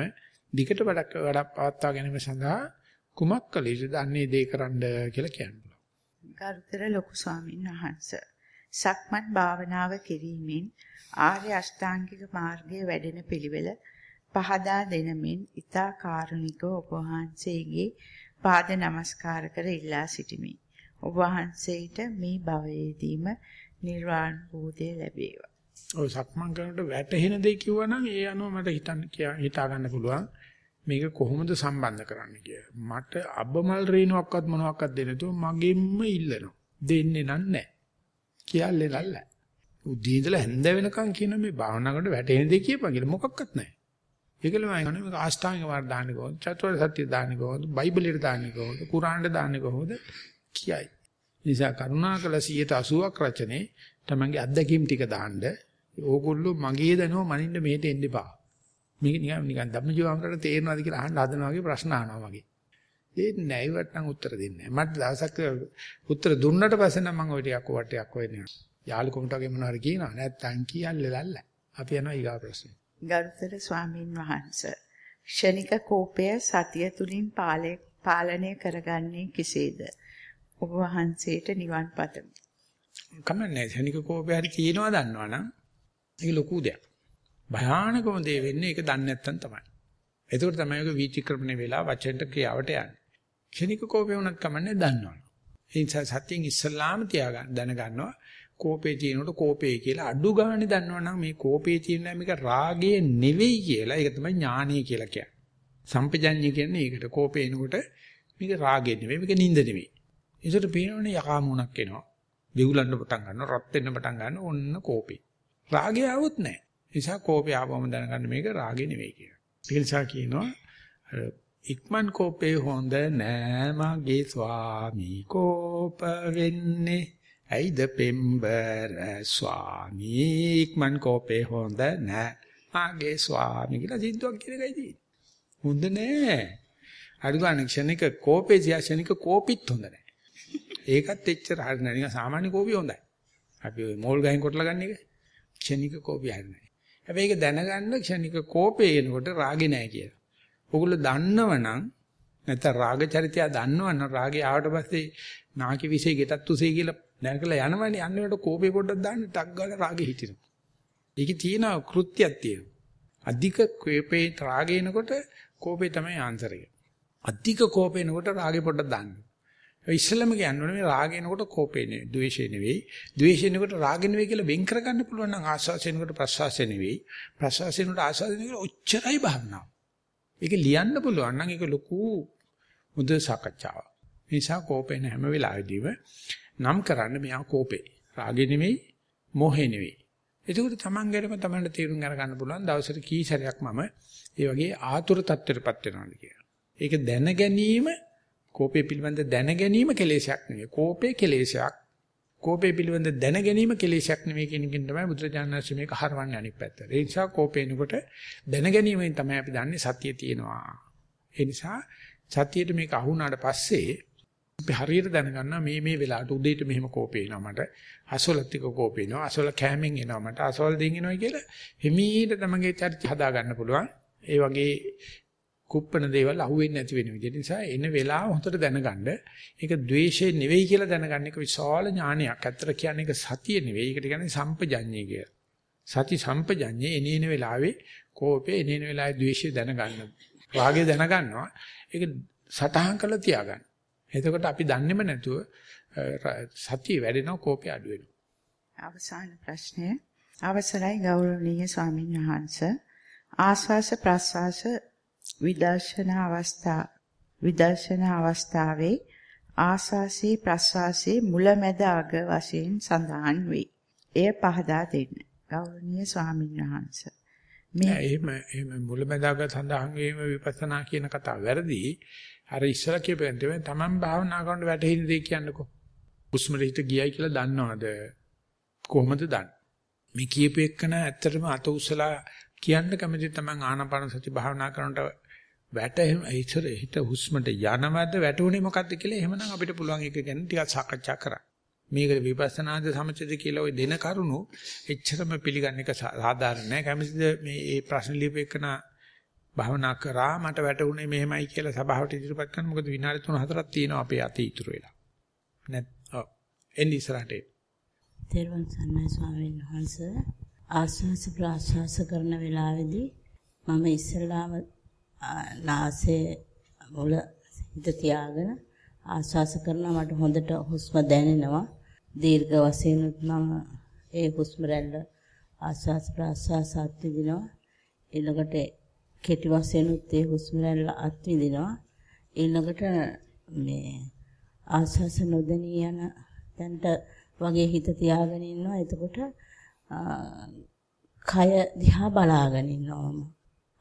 A: දිකට වැඩක් වැඩක් පවත්වා ගැනීම සඳහා කුමක් කළ යුතුද අන්නේ දේ කරන්න කියලා කියනවා.
B: ගරුතර ලොකු ස්වාමීන් වහන්සේ සක්මන් භාවනාව කිරීමෙන් ආර්ය අෂ්ටාංගික මාර්ගයේ වැඩෙන පිළිවෙල පහදා දෙනමින් ඊතා කාරුණිකව ඔබ වහන්සේගේ පාද නමස්කාර කර ඉල්ලා සිටිමි. ඔබ වහන්සේට මේ භවයේදීම නිර්වාණ බෝධිය ලැබේවා.
A: ඔය සක්මන් කරනකොට වැටහෙන දෙයක් කිව්වනම් ඒ අනුව මට හිතන්න හිතා ගන්න පුළුවන් මේක කොහොමද සම්බන්ධ කරන්න කියලා. මට අබමල් රේණුවක්වත් මොනවාක්වත් දෙන්න තු මගෙම්ම ඉල්ලනවා. දෙන්නේ නැහැ. කියල්ලේ නැල්ල. උදේ ඉඳලා හැන්ද වෙනකන් කියන මේ භාවනා කරනකොට වැටෙන දෙයක් කියපන් කියලා මොකක්වත් නැහැ. ඒකල මම කියන්නේ මේක ආස්ථාංග වාර දාන්නේ කොහොමද? චතුරාර්ය සත්‍ය දාන්නේ කොහොමද? බයිබලෙට දාන්නේ කොහොමද? කුරාන්ට දාන්නේ කොහොමද? කියයි. නිසා කරුණාකල 180ක් රචනේ තමන්ගේ අත්දැකීම් ටික දාන්න. ඕගොල්ලෝ මගේ දනෝ මනින්න මෙහෙට එන්න එපා. මේක නිකන් නිකන් ධම්මජීවමරට තේරෙනවද කියලා අහන්න හදනවා වගේ ප්‍රශ්න අහනවා වගේ. දෙන්නේ නැහැ ඉවට නම් උත්තර දෙන්නේ නැහැ. මට දවසක් උත්තර දුන්නට පස්සේ නම් මම ওই ටිකක් වටයක් වෙන්නේ. යාළු කොමටගේ මොනවාරි කියනවා නැත්නම් කියල්ල ලල්ල. අපි යනවා ඊගා ප්‍රශ්නේ.
B: ගරුතර ස්වාමින් වහන්සේ ක්ෂණික කෝපය සතිය තුලින් පාලනය කරගන්නේ කෙසේද? ඔබ වහන්සේට නිවන් පතමි.
A: කමන්නේ ක්ෂණික කෝපය හරි තියෙනවා දන්නවනම් ඒක ලොකු දෙයක්. භයානකම දේ වෙන්නේ ඒක දන්නේ නැත්නම් තමයි. ඒකට තමයි ඔක වීතික්‍රමණය වෙලා වචෙන්ට ක්‍රියාවට යන්නේ. ක්ෂණික කෝපය වුණත් කමන්නේ දන්නවනේ. ඒ නිසා සත්‍යයෙන් ඉස්සල්ලාම තියාගන්න දැනගන්නවා කෝපේ තියෙනකොට කෝපේ කියලා අඩු ගානේ දන්නවනම් මේ කෝපේ තියෙන මේක රාගය නෙවෙයි කියලා ඒක තමයි ඥානය කියලා කියන්නේ. සම්පජඤ්ඤය කියන්නේ ඒකට කෝපේ එනකොට මේක රාගය නෙවෙයි මේක නිින්ද නෙවෙයි. ඒසට පේනවනේ යකාමුණක් එනවා. දෙවුලන්න පටන් ගන්නවා රත් වෙන්න පටන් ගන්නවා ඔන්න කෝපේ. රාගය આવොත් නැහැ. නිසා කෝපය ආවම දැනගන්න මේක රාගේ නෙවෙයි කියලා. ඒ නිසා කියනවා අර ඉක්මන් කෝපේ හොඳ නෑ මගේ ස්වාමි කෝප වෙන්නේ ඇයිද පෙම්බර ස්වාමී ඉක්මන් කෝපේ හොඳ නෑ මාගේ ස්වාමී කියලා සින්දුවක් කියන එකයි තියෙන්නේ. හොඳ නෑ. අර ගන්න ක්ෂණික කෝපේ ක්ෂණික කෝපිත් හොඳ නෑ. ඒකත් එච්චර හරි නෑ. නිකන් සාමාන්‍ය කෝපිය හොඳයි. අපි ওই මෝල් ගහෙන් කොටලා ගන්න එක ක්ෂණික කෝපිය හරි නෑ. හැබැයි ඒක දැනගන්න ක්ෂණික කෝපේ එනකොට රාගේ නෑ කියලා. ඔගොල්ලෝ දන්නවනම් නැත්නම් රාග චරිතය දන්නවනම් රාගේ ආවට පස්සේ නාකි විශේෂ ගෙටත් උසේ කියලා නැගලා යනවනේ යන්නකොට කෝපේ පොඩ්ඩක් දාන්න ටක් ගාලා රාගෙ හිටිනවා. ඒකේ තියෙන කෘත්‍යයක් තියෙනවා. අධික කෝපේ රාගේනකොට කෝපේ තමයි ආන්සර් එක. අධික කෝපේනකොට රාගෙ පොඩ්ඩක් දාන්න. ඉස්සෙල්ලම කියන්නේ මේ රාගේනකොට කෝපේ නෙවෙයි, ද්වේෂේ නෙවෙයි. ද්වේෂේනකොට රාගෙ නෙවෙයි කියලා වෙන් කරගන්න පුළුවන් නම් ආස්වාසේනකොට ප්‍රසවාසය නෙවෙයි. ප්‍රසවාසේනකොට ආස්වාසය නෙවෙයි ඔච්චරයි භාවනාව. ඒක ලියන්න පුළුවන් නම් ඒක ලොකු මුද සාකච්ඡාවක්. නිසා කෝපේ හැම වෙලාවෙදීම නම් කරන්න මෙයා කෝපේ. රාගෙ නෙවෙයි, මොහේ නෙවෙයි. එතකොට Taman ගැනම Tamanට තීරුම් අරගන්න පුළුවන් දවසට කී සැරයක් මම ඒ වගේ ආතුර තත්ත්වයටපත් වෙනවද කියලා. ඒක දැන ගැනීම කෝපය පිළිබඳ දැන ගැනීම කෙලෙසයක් නෙවෙයි. කෝපේ කෙලෙසයක්. කෝපය පිළිබඳ දැන ගැනීම කෙලෙසයක් නෙවෙයි කියන එකෙන් තමයි බුදුරජාණන් වහන්සේ මේක හරවන්නේ අනිත් පැත්තට. ඒ නිසා කෝපේනකොට දැන ගැනීමෙන් තමයි අපි දන්නේ සතිය තියෙනවා. ඒ නිසා සතියේට මේක අහුණාට පස්සේ අපි හරියට දැනගන්නවා මේ මේ වෙලාවට උදේට මෙහෙම කෝපේ එනවා මට අසවලත් එක්ක කෝපේ එනවා අසවල කෑමෙන් එනවා මට අසවල දෙන් එනවා කියලා හිමීට තමගේ චරිත හදා ගන්න පුළුවන් ඒ වගේ කුප්පන දේවල් අහුවෙන්නේ නැති වෙන විදිහට නිසා එන වෙලාව හොඳට දැනගන්න ඒක ද්වේෂය නෙවෙයි කියලා දැනගන්න එක විශාල ඥානයක්. ඇත්තට කියන්නේ ඒක සතිය නෙවෙයි. ඒකට කියන්නේ සම්පජඤ්ඤය කියලා. සති සම්පජඤ්ඤය එනේන වෙලාවේ කෝපේ එනේන වෙලාවේ ද්වේෂය දැනගන්න. රාගය දැනගන්නවා. ඒක සටහන් කරලා තියාගන්න. එතකොට අපි දන්නේම නැතුව සතිය වැඩෙනවා කෝපය අඩු වෙනවා.
B: අවසාන ප්‍රශ්නය අවසරයි ගෞරවනීය ස්වාමීන් වහන්සේ ආස්වාස ප්‍රස්වාස විදර්ශනා අවස්ථා විදර්ශනා අවස්ථාවේ ආස්වාසේ ප්‍රස්වාසේ මුලැමැද අග වශයෙන් සඳහන් වේ. එය පහදා දෙන්න. ගෞරවනීය ස්වාමීන් වහන්සේ.
A: මේ එහෙම එහෙම මුලැමැද අග සඳහන් වීම විපස්සනා කියන කතාව වැරදි. අර ඉස්සර කියපෙන් තමයි තමන් භාවනා කරනකොට වැටහෙන දේ කියන්නකෝ. හුස්ම රහිත ගියයි කියලා දන්නවද? කොහොමද දන්නේ? මේ කියපු එක්කන ඇත්තටම අත උස්සලා කියන්න කැමති තමන් ආනාපාන සති භාවනා කරනකොට වැටෙම ඉතර හිත හුස්මට යනවද වැටුනේ මොකද්ද කියලා එහෙමනම් අපිට පුළුවන් එක ගැන ටිකක් සාකච්ඡා කරන්න. මේක විපස්සනාද සමචද කියලා ওই දෙන කරුණු එච්චරම පිළිගන්න එක සාධාරණ නෑ. කැමතිද මේ මේ ප්‍රශ්න ලියපෙකන භාවනා කරා මට වැටුනේ මෙහෙමයි කියලා සභාවට ඉදිරිපත් කරන්න. මොකද විනාඩි 3-4ක් තියෙනවා අපේ අතේ ඉතුරු වෙලා. නැත් ඔව්. එන්නේ ඉස්සරහට.
D: තෙරුවන් සරණයි ස්වාමීන් වහන්සේ. ආස්වාස ප්‍රාස්වාස කරන වෙලාවේදී මම ඉස්සෙල්ලාම නාසයේ මුල හිත තියාගෙන ආස්වාස කරනවා මට හොඳට හුස්ම දැනෙනවා දීර්ඝ වශයෙන් මම ඒ හුස්ම රැල්ල ආස්වාස ප්‍රාස්වාස අත්විඳිනවා ඊළඟට කෙටි වශයෙන් උත් ඒ හුස්ම රැල්ල අත්විඳිනවා ඊළඟට මේ ආස්වාස නොදැනී යන තැනට වගේ හිත තියාගෙන ඉන්නවා. එතකොට කය දිහා බලාගෙන ඉන්නවා.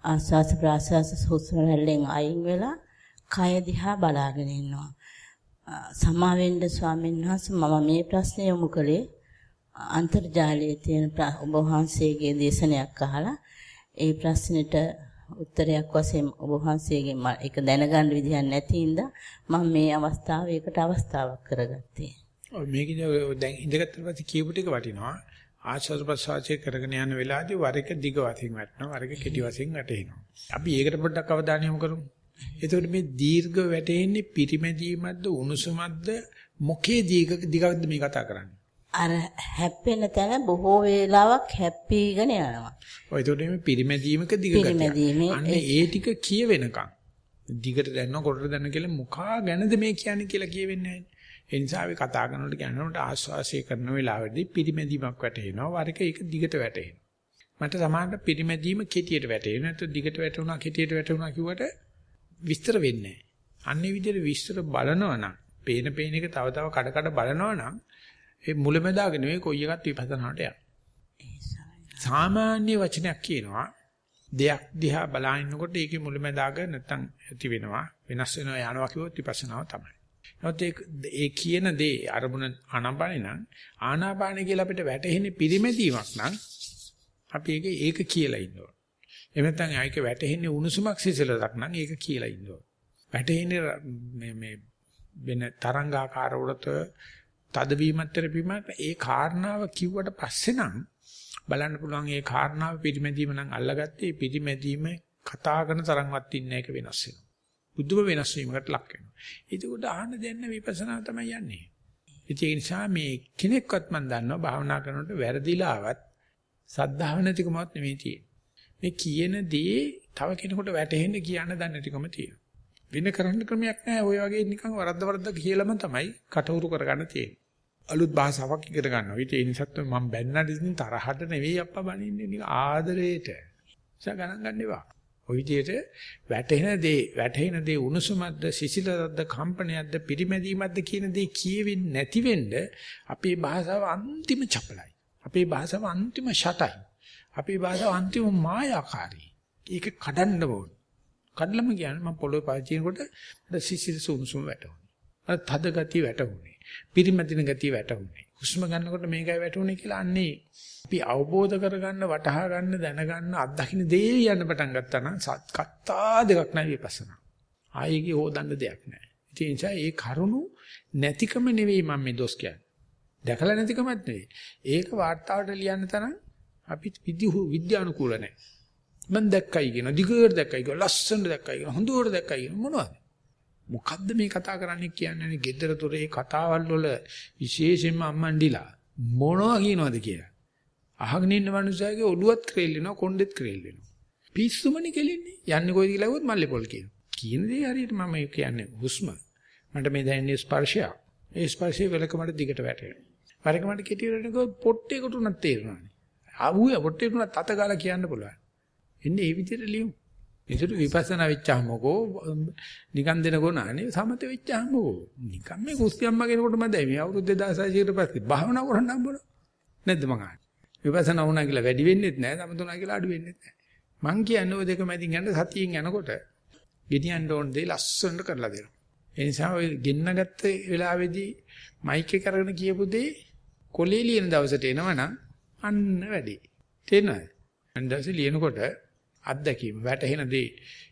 D: ආස්වාස ප්‍රාස්වාස හුස්ම රැල්ලෙන් අයින් වෙලා කය දිහා බලාගෙන ඉන්නවා. සමාවෙන්න ස්වාමීන් වහන්සේ මම මේ ප්‍රශ්නේ යොමු කළේ අන්තර්ජාලයේ තියෙන ඔබ වහන්සේගේ දේශනයක් අහලා ඒ ප්‍රශ්නෙට උත්තරයක් වශයෙන් ඔබ වහන්සේගෙන් ඒක දැනගන්න විදිහක් නැති හින්දා මම මේ අවස්ථාව ඒකට අවස්ථාවක් කරගත්තේ.
A: ඔය මේකේ දැන් ඉඳගත්තට පස්සේ කියපු ටික වටිනවා. ආශ්වාස ප්‍රශ්වාසයේ කරගෙන යන වෙලාවදී වර එක දිග වශයෙන් වැටෙනවා වර එක කෙටි වශයෙන් වැටෙනවා. අපි ඒකට පොඩ්ඩක් අවධානය යොමු කරමු. එතකොට මේ දීර්ඝ වැටෙන්නේ පිරිමැදීමක්ද උණුසුමක්ද මොකේ දීර්ඝ දිගක්ද මේ කතා කරන්නේ?
D: අර හැප්පෙන තැන බොහෝ වේලාවක් හැප්පීගෙන යනවා.
A: ඔය එතකොට මේ පිරිමැදීමක දිග ගතිය. අන්න ඒ ටික කියවෙනකම්. දිගට දැනන කොටට දැනන කියලා මොකා ගැනද මේ කියන්නේ කියලා කියවෙන්නේ නැහැ. ඒ නිසා අපි කතා කරනකොට කියනකොට ආශ්වාසය කරන වෙලාවෙදී පිරිමැදීමක් වැටෙනවා. වරක ඒක දිගට වැටෙනවා. මට සමානට පිරිමැදීම කෙටියට වැටෙනවා. නැත්නම් දිගට වැටුණා කෙටියට වැටුණා කිව්වට විස්තර වෙන්නේ නැහැ. අන්නේ විදිහට විස්තර බලනවා නම්, පේන පේන එක තව තව කඩ කඩ බලනවා නම් ඒ මුලැමැදාග නෙවෙයි කොයි එකත් විපස්සනාට යන. සාමාන්‍ය වචනයක් කියනවා දෙයක් දිහා බලනකොට ඒකේ මුලැමැදාග නැත්තම් ඇති වෙනවා වෙනස් වෙනවා යනවා කිව්වොත් විපස්සනාව තමයි. නමුත් ඒ කියන දේ අරමුණ ආනාපානේ නම් ආනාපානේ කියලා අපිට වැටහෙන්නේ පිරිමැදීමක් නම් අපි ඒක ඒක කියලා ඉන්නවා. එහෙම නැත්නම් ආයක වැටහෙන්නේ උණුසුමක් සිසිලක් නම් ඒක කියලා ඉන්නවා. වැටහෙන්නේ මේ මේ වෙන තරංගාකාර වලට තදවීමත් තෙරපීමත් ඒ කාරණාව කිව්වට පස්සේ නම් බලන්න පුළුවන් ඒ කාරණාව පිරිමැදීම නම් අල්ලගත්තේ පිරිමැදීම කතා කරන තරම්වත් ඉන්නේ ඒක වෙනස් වෙනවා. බුදුම වෙනස් වීමකට ලක් වෙනවා. ඒකෝට ආහන දෙන්න විපස්සනා තමයි යන්නේ. ඒ නිසා මේ කෙනෙක්වත් මම දන්නවා භාවනා කරනකොට වැරදිලාවත් සද්ධාව නැතිකමත් නෙමෙයි තියෙන්නේ. මේ කියන දේ තව කෙනෙකුට වැටහෙන්න කියන්න දන්නේ නැතිකම තියෙනවා. වෙන කරන්න ක්‍රමයක් නැහැ. ඔය වගේ නිකන් වරද්ද වරද්ද කියලාම තමයි කටවුරු කරගන්න තියෙන්නේ. අලුත් භාෂාවක් ඉගෙන ගන්නවා. ඊට ඒ නිසාත් මම බැන්නට ඉතින් තරහට නෙවෙයි අප්පා බනින්නේ නිකන් ආදරේට. ඉතින් ගණන් ගන්න එපා. ওই විදිහට වැටෙන දේ වැටෙන දේ උණුසුමක්ද සිසිලක්ද කම්පනයක්ද පිරිමැදීමක්ද කියන දේ කියවෙන්නේ නැති වෙන්න අපේ භාෂාව අන්තිම චපලයි. අපේ භාෂාව අන්තිම ෂටයි. අපේ භාෂාව අන්තිම මායාකාරී. ඒක කඩන්න ඕන. කඩලම කියන්නේ මම පොළොවේ පාචිනකොට මට සිසිල් සුම්සුම් වැටුනේ. මට තද ගතිය වැටුනේ. පිරිමැදින ගතිය වැටුනේ. හුස්ම ගන්නකොට මේකයි වැටුනේ කියලා අන්නේ අපි අවබෝධ කරගන්න වටහා ගන්න දැනගන්න අත්දකින්න දේ යන්න පටන් ගත්තා නම් කත්තා දෙකක් නැහැ විපස්සනා. ආයේගේ හොදන්න දෙයක් නැහැ. ඒ නිසා ඒ කරුණු නැතිකම නෙවෙයි මම මේ දොස් කියන්නේ. දැකලා නැතිකමත් නෙවෙයි. ඒක වාර්තාවට ලියන්න තරම් අපි විද්‍යානුකූල නැහැ. මම දැක්කයි කියන දිගට දැක්කයි කියන ලස්සනට දැක්කයි කියන හොඳට දැක්කයි කියන මොනවද? මොකද්ද මේ කතා කරන්නේ කියන්නේ? gedara tore කතාවල් වල විශේෂයෙන්ම අම්මන්ඩිලා මොනවා කියනවද කියලා. අහගෙන ඉන්න මනුස්සයගේ ඔළුවත් ක්‍රේල් වෙනවා කොණ්ඩෙත් ක්‍රේල් වෙනවා. පිස්සුමනේ කෙලින්නේ. යන්නේ කොයිද කියලා ඇහුවොත් මල්ලේ පොල් කියනවා. කියන දේ හරියට මම කියන්නේ හුස්ම. මට මේ දැනෙන්නේ ස්පර්ශය. ඒ ස්පර්ශය වෙලක මට දිගට වැටෙනවා. වරක මට කෙටි වෙනකොට පොට්ටේකට උනත් තේරෙනවානේ. ආවුය පොට්ටේකට උනත් අත ගාලා කියන්න පුළුවන්. එන්නේ ඒ විදිහට ලියමු. ඒසට විපස්සනා වෙච්චාමකෝ නිකන් දෙන ගුණානේ සමත වෙච්චාමකෝ. නිකන් මේ කුස්තියම්ම කෙනෙකුට මදයි මේ අවුරුදු 2600 කට පස්සේ භාවනා කරන්න හම්බුණා නැද්ද මං අහන්නේ? විපස්සනා වුණා කියලා වැඩි වෙන්නේත් නැහැ සමතුණා කියලා අඩු වෙන්නේත් නැහැ. මං කියන්නේ ඔය දෙක මැදින් යන සතියෙන් යනකොට ගෙනියන්න ඕන දේ ලස්සනට කරලා දෙනවා. ඒ නිසා ඔය ගෙන්නගත්ත වෙලාවේදී මයික් එක අරගෙන කියපු දේ කොලේ ලියන දවසට එනවනම් අන්න වැඩි. තේරෙනවද අන්දසේ ලියනකොට අත්දැකීම වැටහෙන දේ.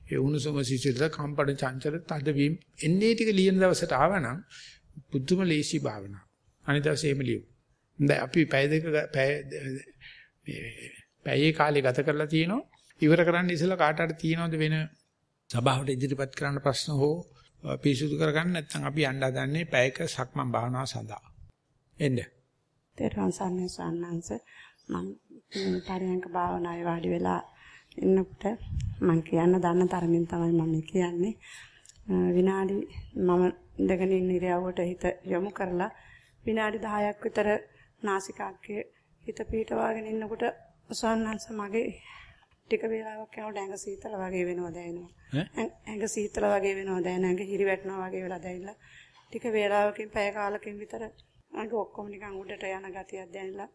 A: ඒ උණුසුම සිසිලത කම්පන චංචල තදවීම එන්නේ ටික ලියන දවසට ආවනම් බුද්ධම ලේසි භාවනා. අනිත් දවසේ එහෙම ලියමු. දැන් අපි පැය දෙක පැය පැයේ කාලේ ගත කරලා තියෙනවා. ඉවර කරන්න ඉස්සෙල්ලා කාට හරි තියනවද වෙන සභාවට ඉදිරිපත් කරන්න ප්‍රශ්න හෝ පිරිසුදු කරගන්න නැත්නම් අපි යන්න හදන්නේ පැයක සක්මන් භාවනාව සඳහා. එන්න.
E: තේරුවන් සන්නේ සන්නංශ මම පරියන්ක භාවනාවේ වාඩි වෙලා ඉන්නකොට මම කියන්න දන්න තරමින් තමයි මම කියන්නේ. විනාඩි මම ඉඳගෙන ඉන්න ඉරියව්වට හිත යොමු කරලා විනාඩි 10ක් විතර නාසිකාග්‍රයේ හිත පීඨවාගෙන ඉන්නකොට සවන්නංශ මගේ ටික වේලාවක් යනකොට ඇඟ සීතල වගේ වෙනවා දැනෙනවා. ඇඟ සීතල වගේ වෙනවා දැනෙන ඇඟ හිරි වැටෙනවා වගේ වෙලා දැනෙලා ටික වේලාවකින් පැය කාලකින් විතර ඇඟ ඔක්කොම නිකන් උඩට යන ගතියක් දැනෙලා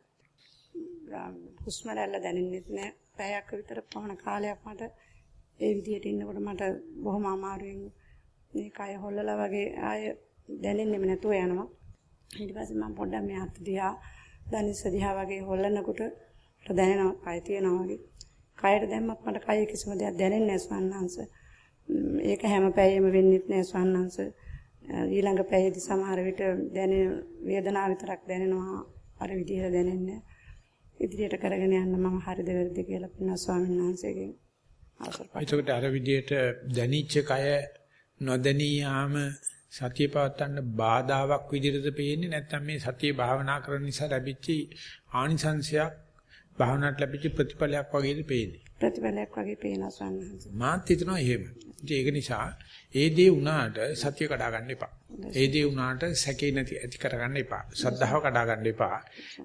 E: හුස්ම රැල්ල දැනෙන්නෙත් නෑ. පැයක් විතර පමණ කාලයක් මට ඒ විදිහට ඉන්නකොට මට බොහොම අමාරුවෙන් මේ කය හොල්ලලා වගේ ආය දැනෙන්නෙම නැතුව යනවා. ඊට පස්සේ මම පොඩ්ඩක් මේ අත් දිහා දනිස්ස දිහා වගේ හොල්ලනකොට දැනෙනවා කය තියෙනවා වගේ. කයට දැම්මත් මට කය කිසිම දෙයක් දැනෙන්නේ නැහැ ස්වන්නංශ. ඒක හැම පැයෙම වෙන්නෙත් නැහැ ස්වන්නංශ. ඊළඟ පැයේදී සමහර විට දැනෙන වේදනාව විතරක් දැනෙනවා අර විදිහට දැනෙන්නේ ඉදිරියට කරගෙන යන්න මම හරිද වැරදිද කියලා පින්නා ස්වාමීන් වහන්සේගෙන් අවසර
A: පායි. ඒකට අර විදිහට දැනිච්ච කය නොදැනී යාම සතිය පවත්තන්න බාධාවක් විදිහටද පේන්නේ නැත්නම් මේ සතිය භාවනා කරන නිසා ලැබිච්ච ආනිසංශයක් භාවනාවට ලැබිච්ච ප්‍රතිඵලයක් වගේද පේන්නේ.
E: ප්‍රතිඵලයක් වගේ පේනවා ස්වාමීන් වහන්සේ.
A: මාත් හිතනවා එහෙම. ඒක නිසා ඒ දේ වුණාට සතිය කඩා ගන්න එපා. ඒ දේ වුණාට සැකේ නැති ඇති කරගන්න එපා. සද්ධාව කඩා ගන්න එපා.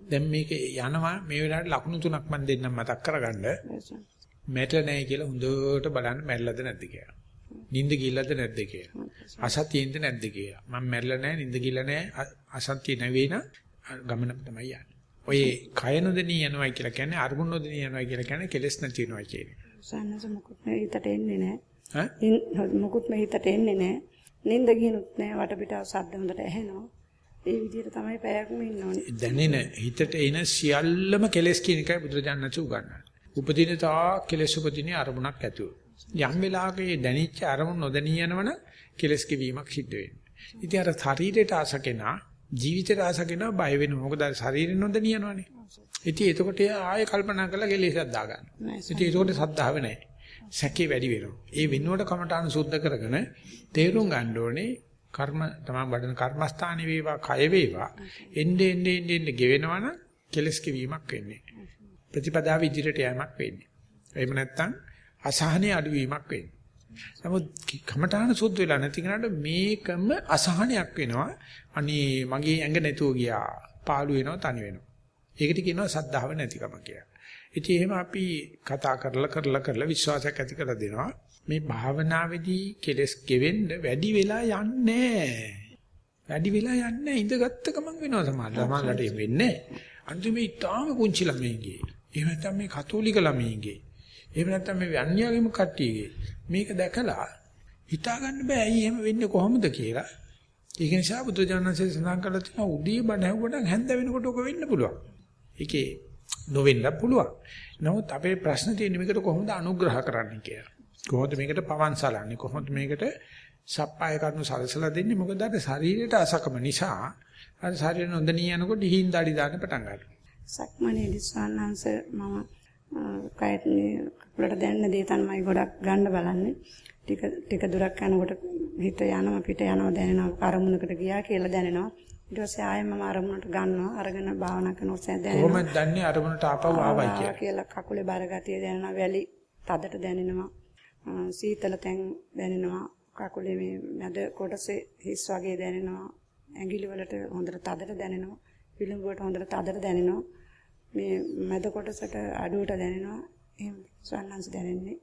A: දැන් මේක යනවා මේ වෙලාවට ලකුණු තුනක් මම දෙන්නම් මතක් කරගන්න. මැට නැහැ කියලා හොඳට බලන්න මැරිලාද නැද්ද කියලා. නිින්ද ගිල්ලද නැද්ද කියලා. අසතියෙන්ද නැද්ද කියලා. මම මැරිලා නැහැ නිින්ද ගිල්ල නැහැ අසතිය නැවේ නම් ගමන තමයි යන්නේ. ඔය කය නොදෙනී යනවා කියලා කියන්නේ අරමුණ නොදෙනී යනවා කියලා කියන්නේ කෙලස් නැති වෙනවා කියන්නේ.
E: සන්නස මොකුත් හිතට එන්නේ නැහැ. ඈ මොකුත් හිතට එන්නේ නැහැ. නිින්ද ගියනුත් නැහැ වටපිටාව ශබ්ද හොඳට ඇහෙනවා. ඒ විදිහට තමයි පැයක්ම ඉන්න ඕනේ.
A: දැනෙන හිතට එන සියල්ලම කෙලස් කියන එකයි බුදුරජාණන් උගන්වන්නේ. උපදින තා කෙලස් උපදිනේ අරමුණක් ඇතුව. යම් වෙලාවක දැනිච්ච අරමුණ නොදැනී යනවනම් කෙලස් කිවීමක් සිද්ධ වෙනවා. ඉතින් අර ශරීරයට ආසකෙනා ජීවිතයට ආසකෙනා බය වෙනවා. මොකද ශරීරෙ නොදැනී යනවනේ. ඉතින් එතකොට ආයෙ කල්පනා කරලා කෙලෙසක් දා ගන්නවා. ඉතින් ඒකට සද්ධාව නැහැ. සැකේ වැඩි වෙනවා. ඒ වෙනුවට කමඨාන සුද්ධ කරගෙන තේරුම් ගන්න ඕනේ කර්ම තමයි වඩන කර්මස්ථානේ වේවා කය වේවා එන්නේ එන්නේ එන්නේ ගෙවෙනවනම් කෙලස් කිවීමක් වෙන්නේ. ප්‍රතිපදාව ඉදිරියට යෑමක් වෙන්නේ. එහෙම නැත්නම් අසහනේ අඩුවීමක් වෙන්නේ. නමුත් කමඨාන සුද්ධ වෙලා නැති කෙනාට මේකම අසහනයක් වෙනවා. අනේ මගේ ඇඟ නැතුව ගියා. පාළු වෙනවා තනි වෙනවා. ඒකට කියනවා සද්ධාව නැතිකම කියලා. ඉතින් එහෙම අපි කතා කරලා කරලා කරලා විශ්වාසයක් ඇති කරලා දෙනවා. මේ භාවනාවේදී කෙලස් ගෙවෙන්න වැඩි වෙලා යන්නේ වැඩි වෙලා යන්නේ ඉඳගත්ත ගමන් වෙනවා සමහර ළමයිලට වෙන්නේ අන්තිමේ ඊටාම පුංචි ළමයිගේ එහෙම නැත්නම් මේ කතෝලික ළමයිගේ එහෙම නැත්නම් මේ අන්‍යගම කට්ටියගේ මේක දැකලා හිතා ගන්න බෑ ඇයි එහෙම වෙන්නේ කොහොමද කියලා. ඒක නිසා බුදුජානන්සේ සඳහන් කරලා තියෙනවා උදේ බණ ඇහුවනම් හැන්ද වෙනකොට ඔක වෙන්න පුළුවන්. ඒකේ නොවෙන්න පුළුවන්. නමුත් අපේ ප්‍රශ්න තියෙන මේකට කොහොමද අනුග්‍රහ කරන්නේ කියලා. කොහොමද මේකට පවන් සලන්නේ? කොහොමද මේකට සප්පාය කරනු සලසලා දෙන්නේ? මොකද අර ශරීරයට අසකම නිසා අර ශරීර නොදණී යනකොට හිින් දාඩි දාන්න පටන් ගන්නවා.
E: සක්මණේදී ස්වාමීනාංශ මම කයට කකුලට දැනෙන දේ තමයි ගොඩක් ගන්න බලන්නේ. ටික ටික දුරක් යනකොට හිත යනවා පිට යනවා දැනෙනවා අරමුණකට ගියා කියලා දැනෙනවා. ඊට පස්සේ ආයෙ මම අරමුණට ගන්නවා අරගෙන භාවනා කරනකොට දැනෙනවා.
A: කොහොමද දන්නේ අරමුණට ආපහු ආවයි කියලා?
E: කියලා කකුලේ බර ගතිය දැනෙනවා වැලි තදට දැනෙනවා. සීතල තැන් දැනෙනවා. කකුලේ මේ මැද කොටසේ හිස් වගේ දැනෙනවා. ඇඟිලි වලට හොඳට තදට දැනෙනවා. වලට හොඳට තදට දැනෙනවා. මේ මැද කොටසට අඩුවට දැනෙනවා එහෙම ස්වන්නංශ දැනෙන්නේ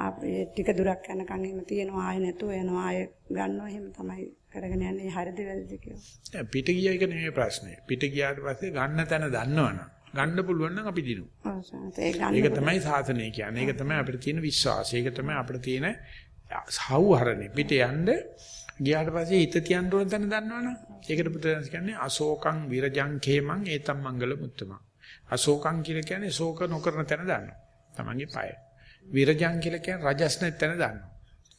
E: ආපේ ටික දුරක් යනකන් එහෙම තියෙනවා ආයෙ නැතුව යනවා ආයෙ ගන්නවා එහෙම තමයි කරගෙන යන්නේ හරිද වැරදිද කියලා
A: පිට ගිය එක නෙමෙයි ප්‍රශ්නේ පිට ගියාට පස්සේ ගන්න තැන දන්නවනම් ගන්න පුළුවන් නම් අපි දිනු. ඒක තමයි සාසනය කියන්නේ. ඒක තමයි අපිට තියෙන විශ්වාසය. ඒක තමයි අපිට තියෙන සහවහරණය. පිට යන්න ගියාට පස්සේ හිත තියන්න ඕන තැන දන්නවනම් ඒකට පුතේ කියන්නේ අශෝකං විරජං khemං ඒතම් මංගල මුත්තම. අශෝකං කියලා කියන්නේ ශෝක නොකරන තැන දන්නවා. Tamange පය. විරජං කියලා කියන්නේ රජස් නැත් තැන දන්නවා.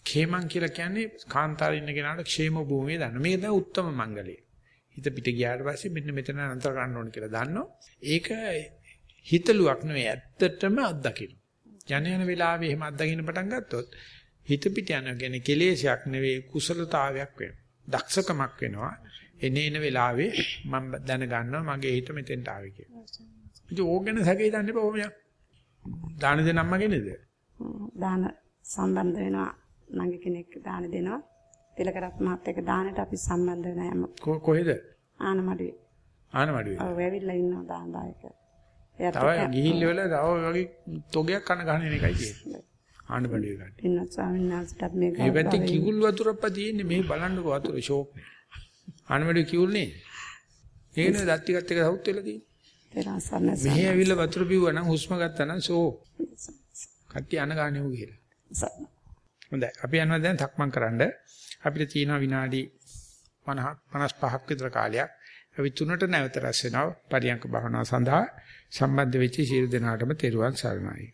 A: khemං කියලා කියන්නේ කාන්තාරින් ඉන්න කෙනාට ക്ഷേම භූමිය දන්නවා. මේක තමයි උත්තම මංගලය. හිත පිට ගියාට පස්සේ මෙන්න මෙතන අන්තර ගන්න ඕන කියලා දන්නෝ. ඒක හිතලුවක් නෙවෙයි ඇත්තටම අත්දකින්න. යන යන වෙලාවෙ එහෙම අත්දකින්න පටන් ගත්තොත් හිත පිට යන කියන්නේ කෙලෙසයක් නෙවෙයි කුසලතාවයක් වෙනවා. දක්ෂකමක් වෙනවා. එනේන වෙලාවේ මම දැනගන්නවා මගේ හිත මෙතෙන්ට ආවේ කියලා. ඉතින් ඕක ගැන සැකේ දන්නේ කොහොමද? දාන දෙන අම්මගෙනද?
E: දාන සම්බන්ධ වෙනවා මගේ කෙනෙක් දාන දෙනවා. තිලකරත් මහත් එක්ක දානට අපි සම්බන්ධ වෙන යම.
A: කොහෙද?
E: ආනමඩුවේ.
A: ආනමඩුවේ.
E: ඔව් ඇවිල්ලා ඉන්නවා දාන දායක.
A: එයාට තව ගිහිල්ල වෙල තව වගේ තොගයක් කන ගහන එකයි තියෙන්නේ. ආනමඩුවේ ගන්න.
E: ඉන්න ස්වාමීන් වහන්සේටත් මේක.
A: මේ පැත්තේ කිවුල් වතුරක් තියෙන්නේ මේ බලන්නකෝ වතුර ෂෝක්. ආනමඩුවේ කිවුල් නේ. ඒකනේ දත් ටිකත් එක සවුත් වෙලා තියෙන්නේ. මෙහි ඇවිල්ලා වතුර බිව්වා නම් හුස්ම ගත්තා නම් ෂෝ. කට්ටිය අන ගන්නෙ උ කියලා. හොඳයි. අපි යනවා දැන් තක්මන් කරන්න. අපිට තියෙනවා විනාඩි 50 55ක් විතර කාලයක්. අපි තුනට නැවත රැස් වෙනවා පරියන්ක භාවනාව සඳහා සම්බන්ධ වෙච්ච සියලු දෙනාටම තෙරුවන් සරණයි.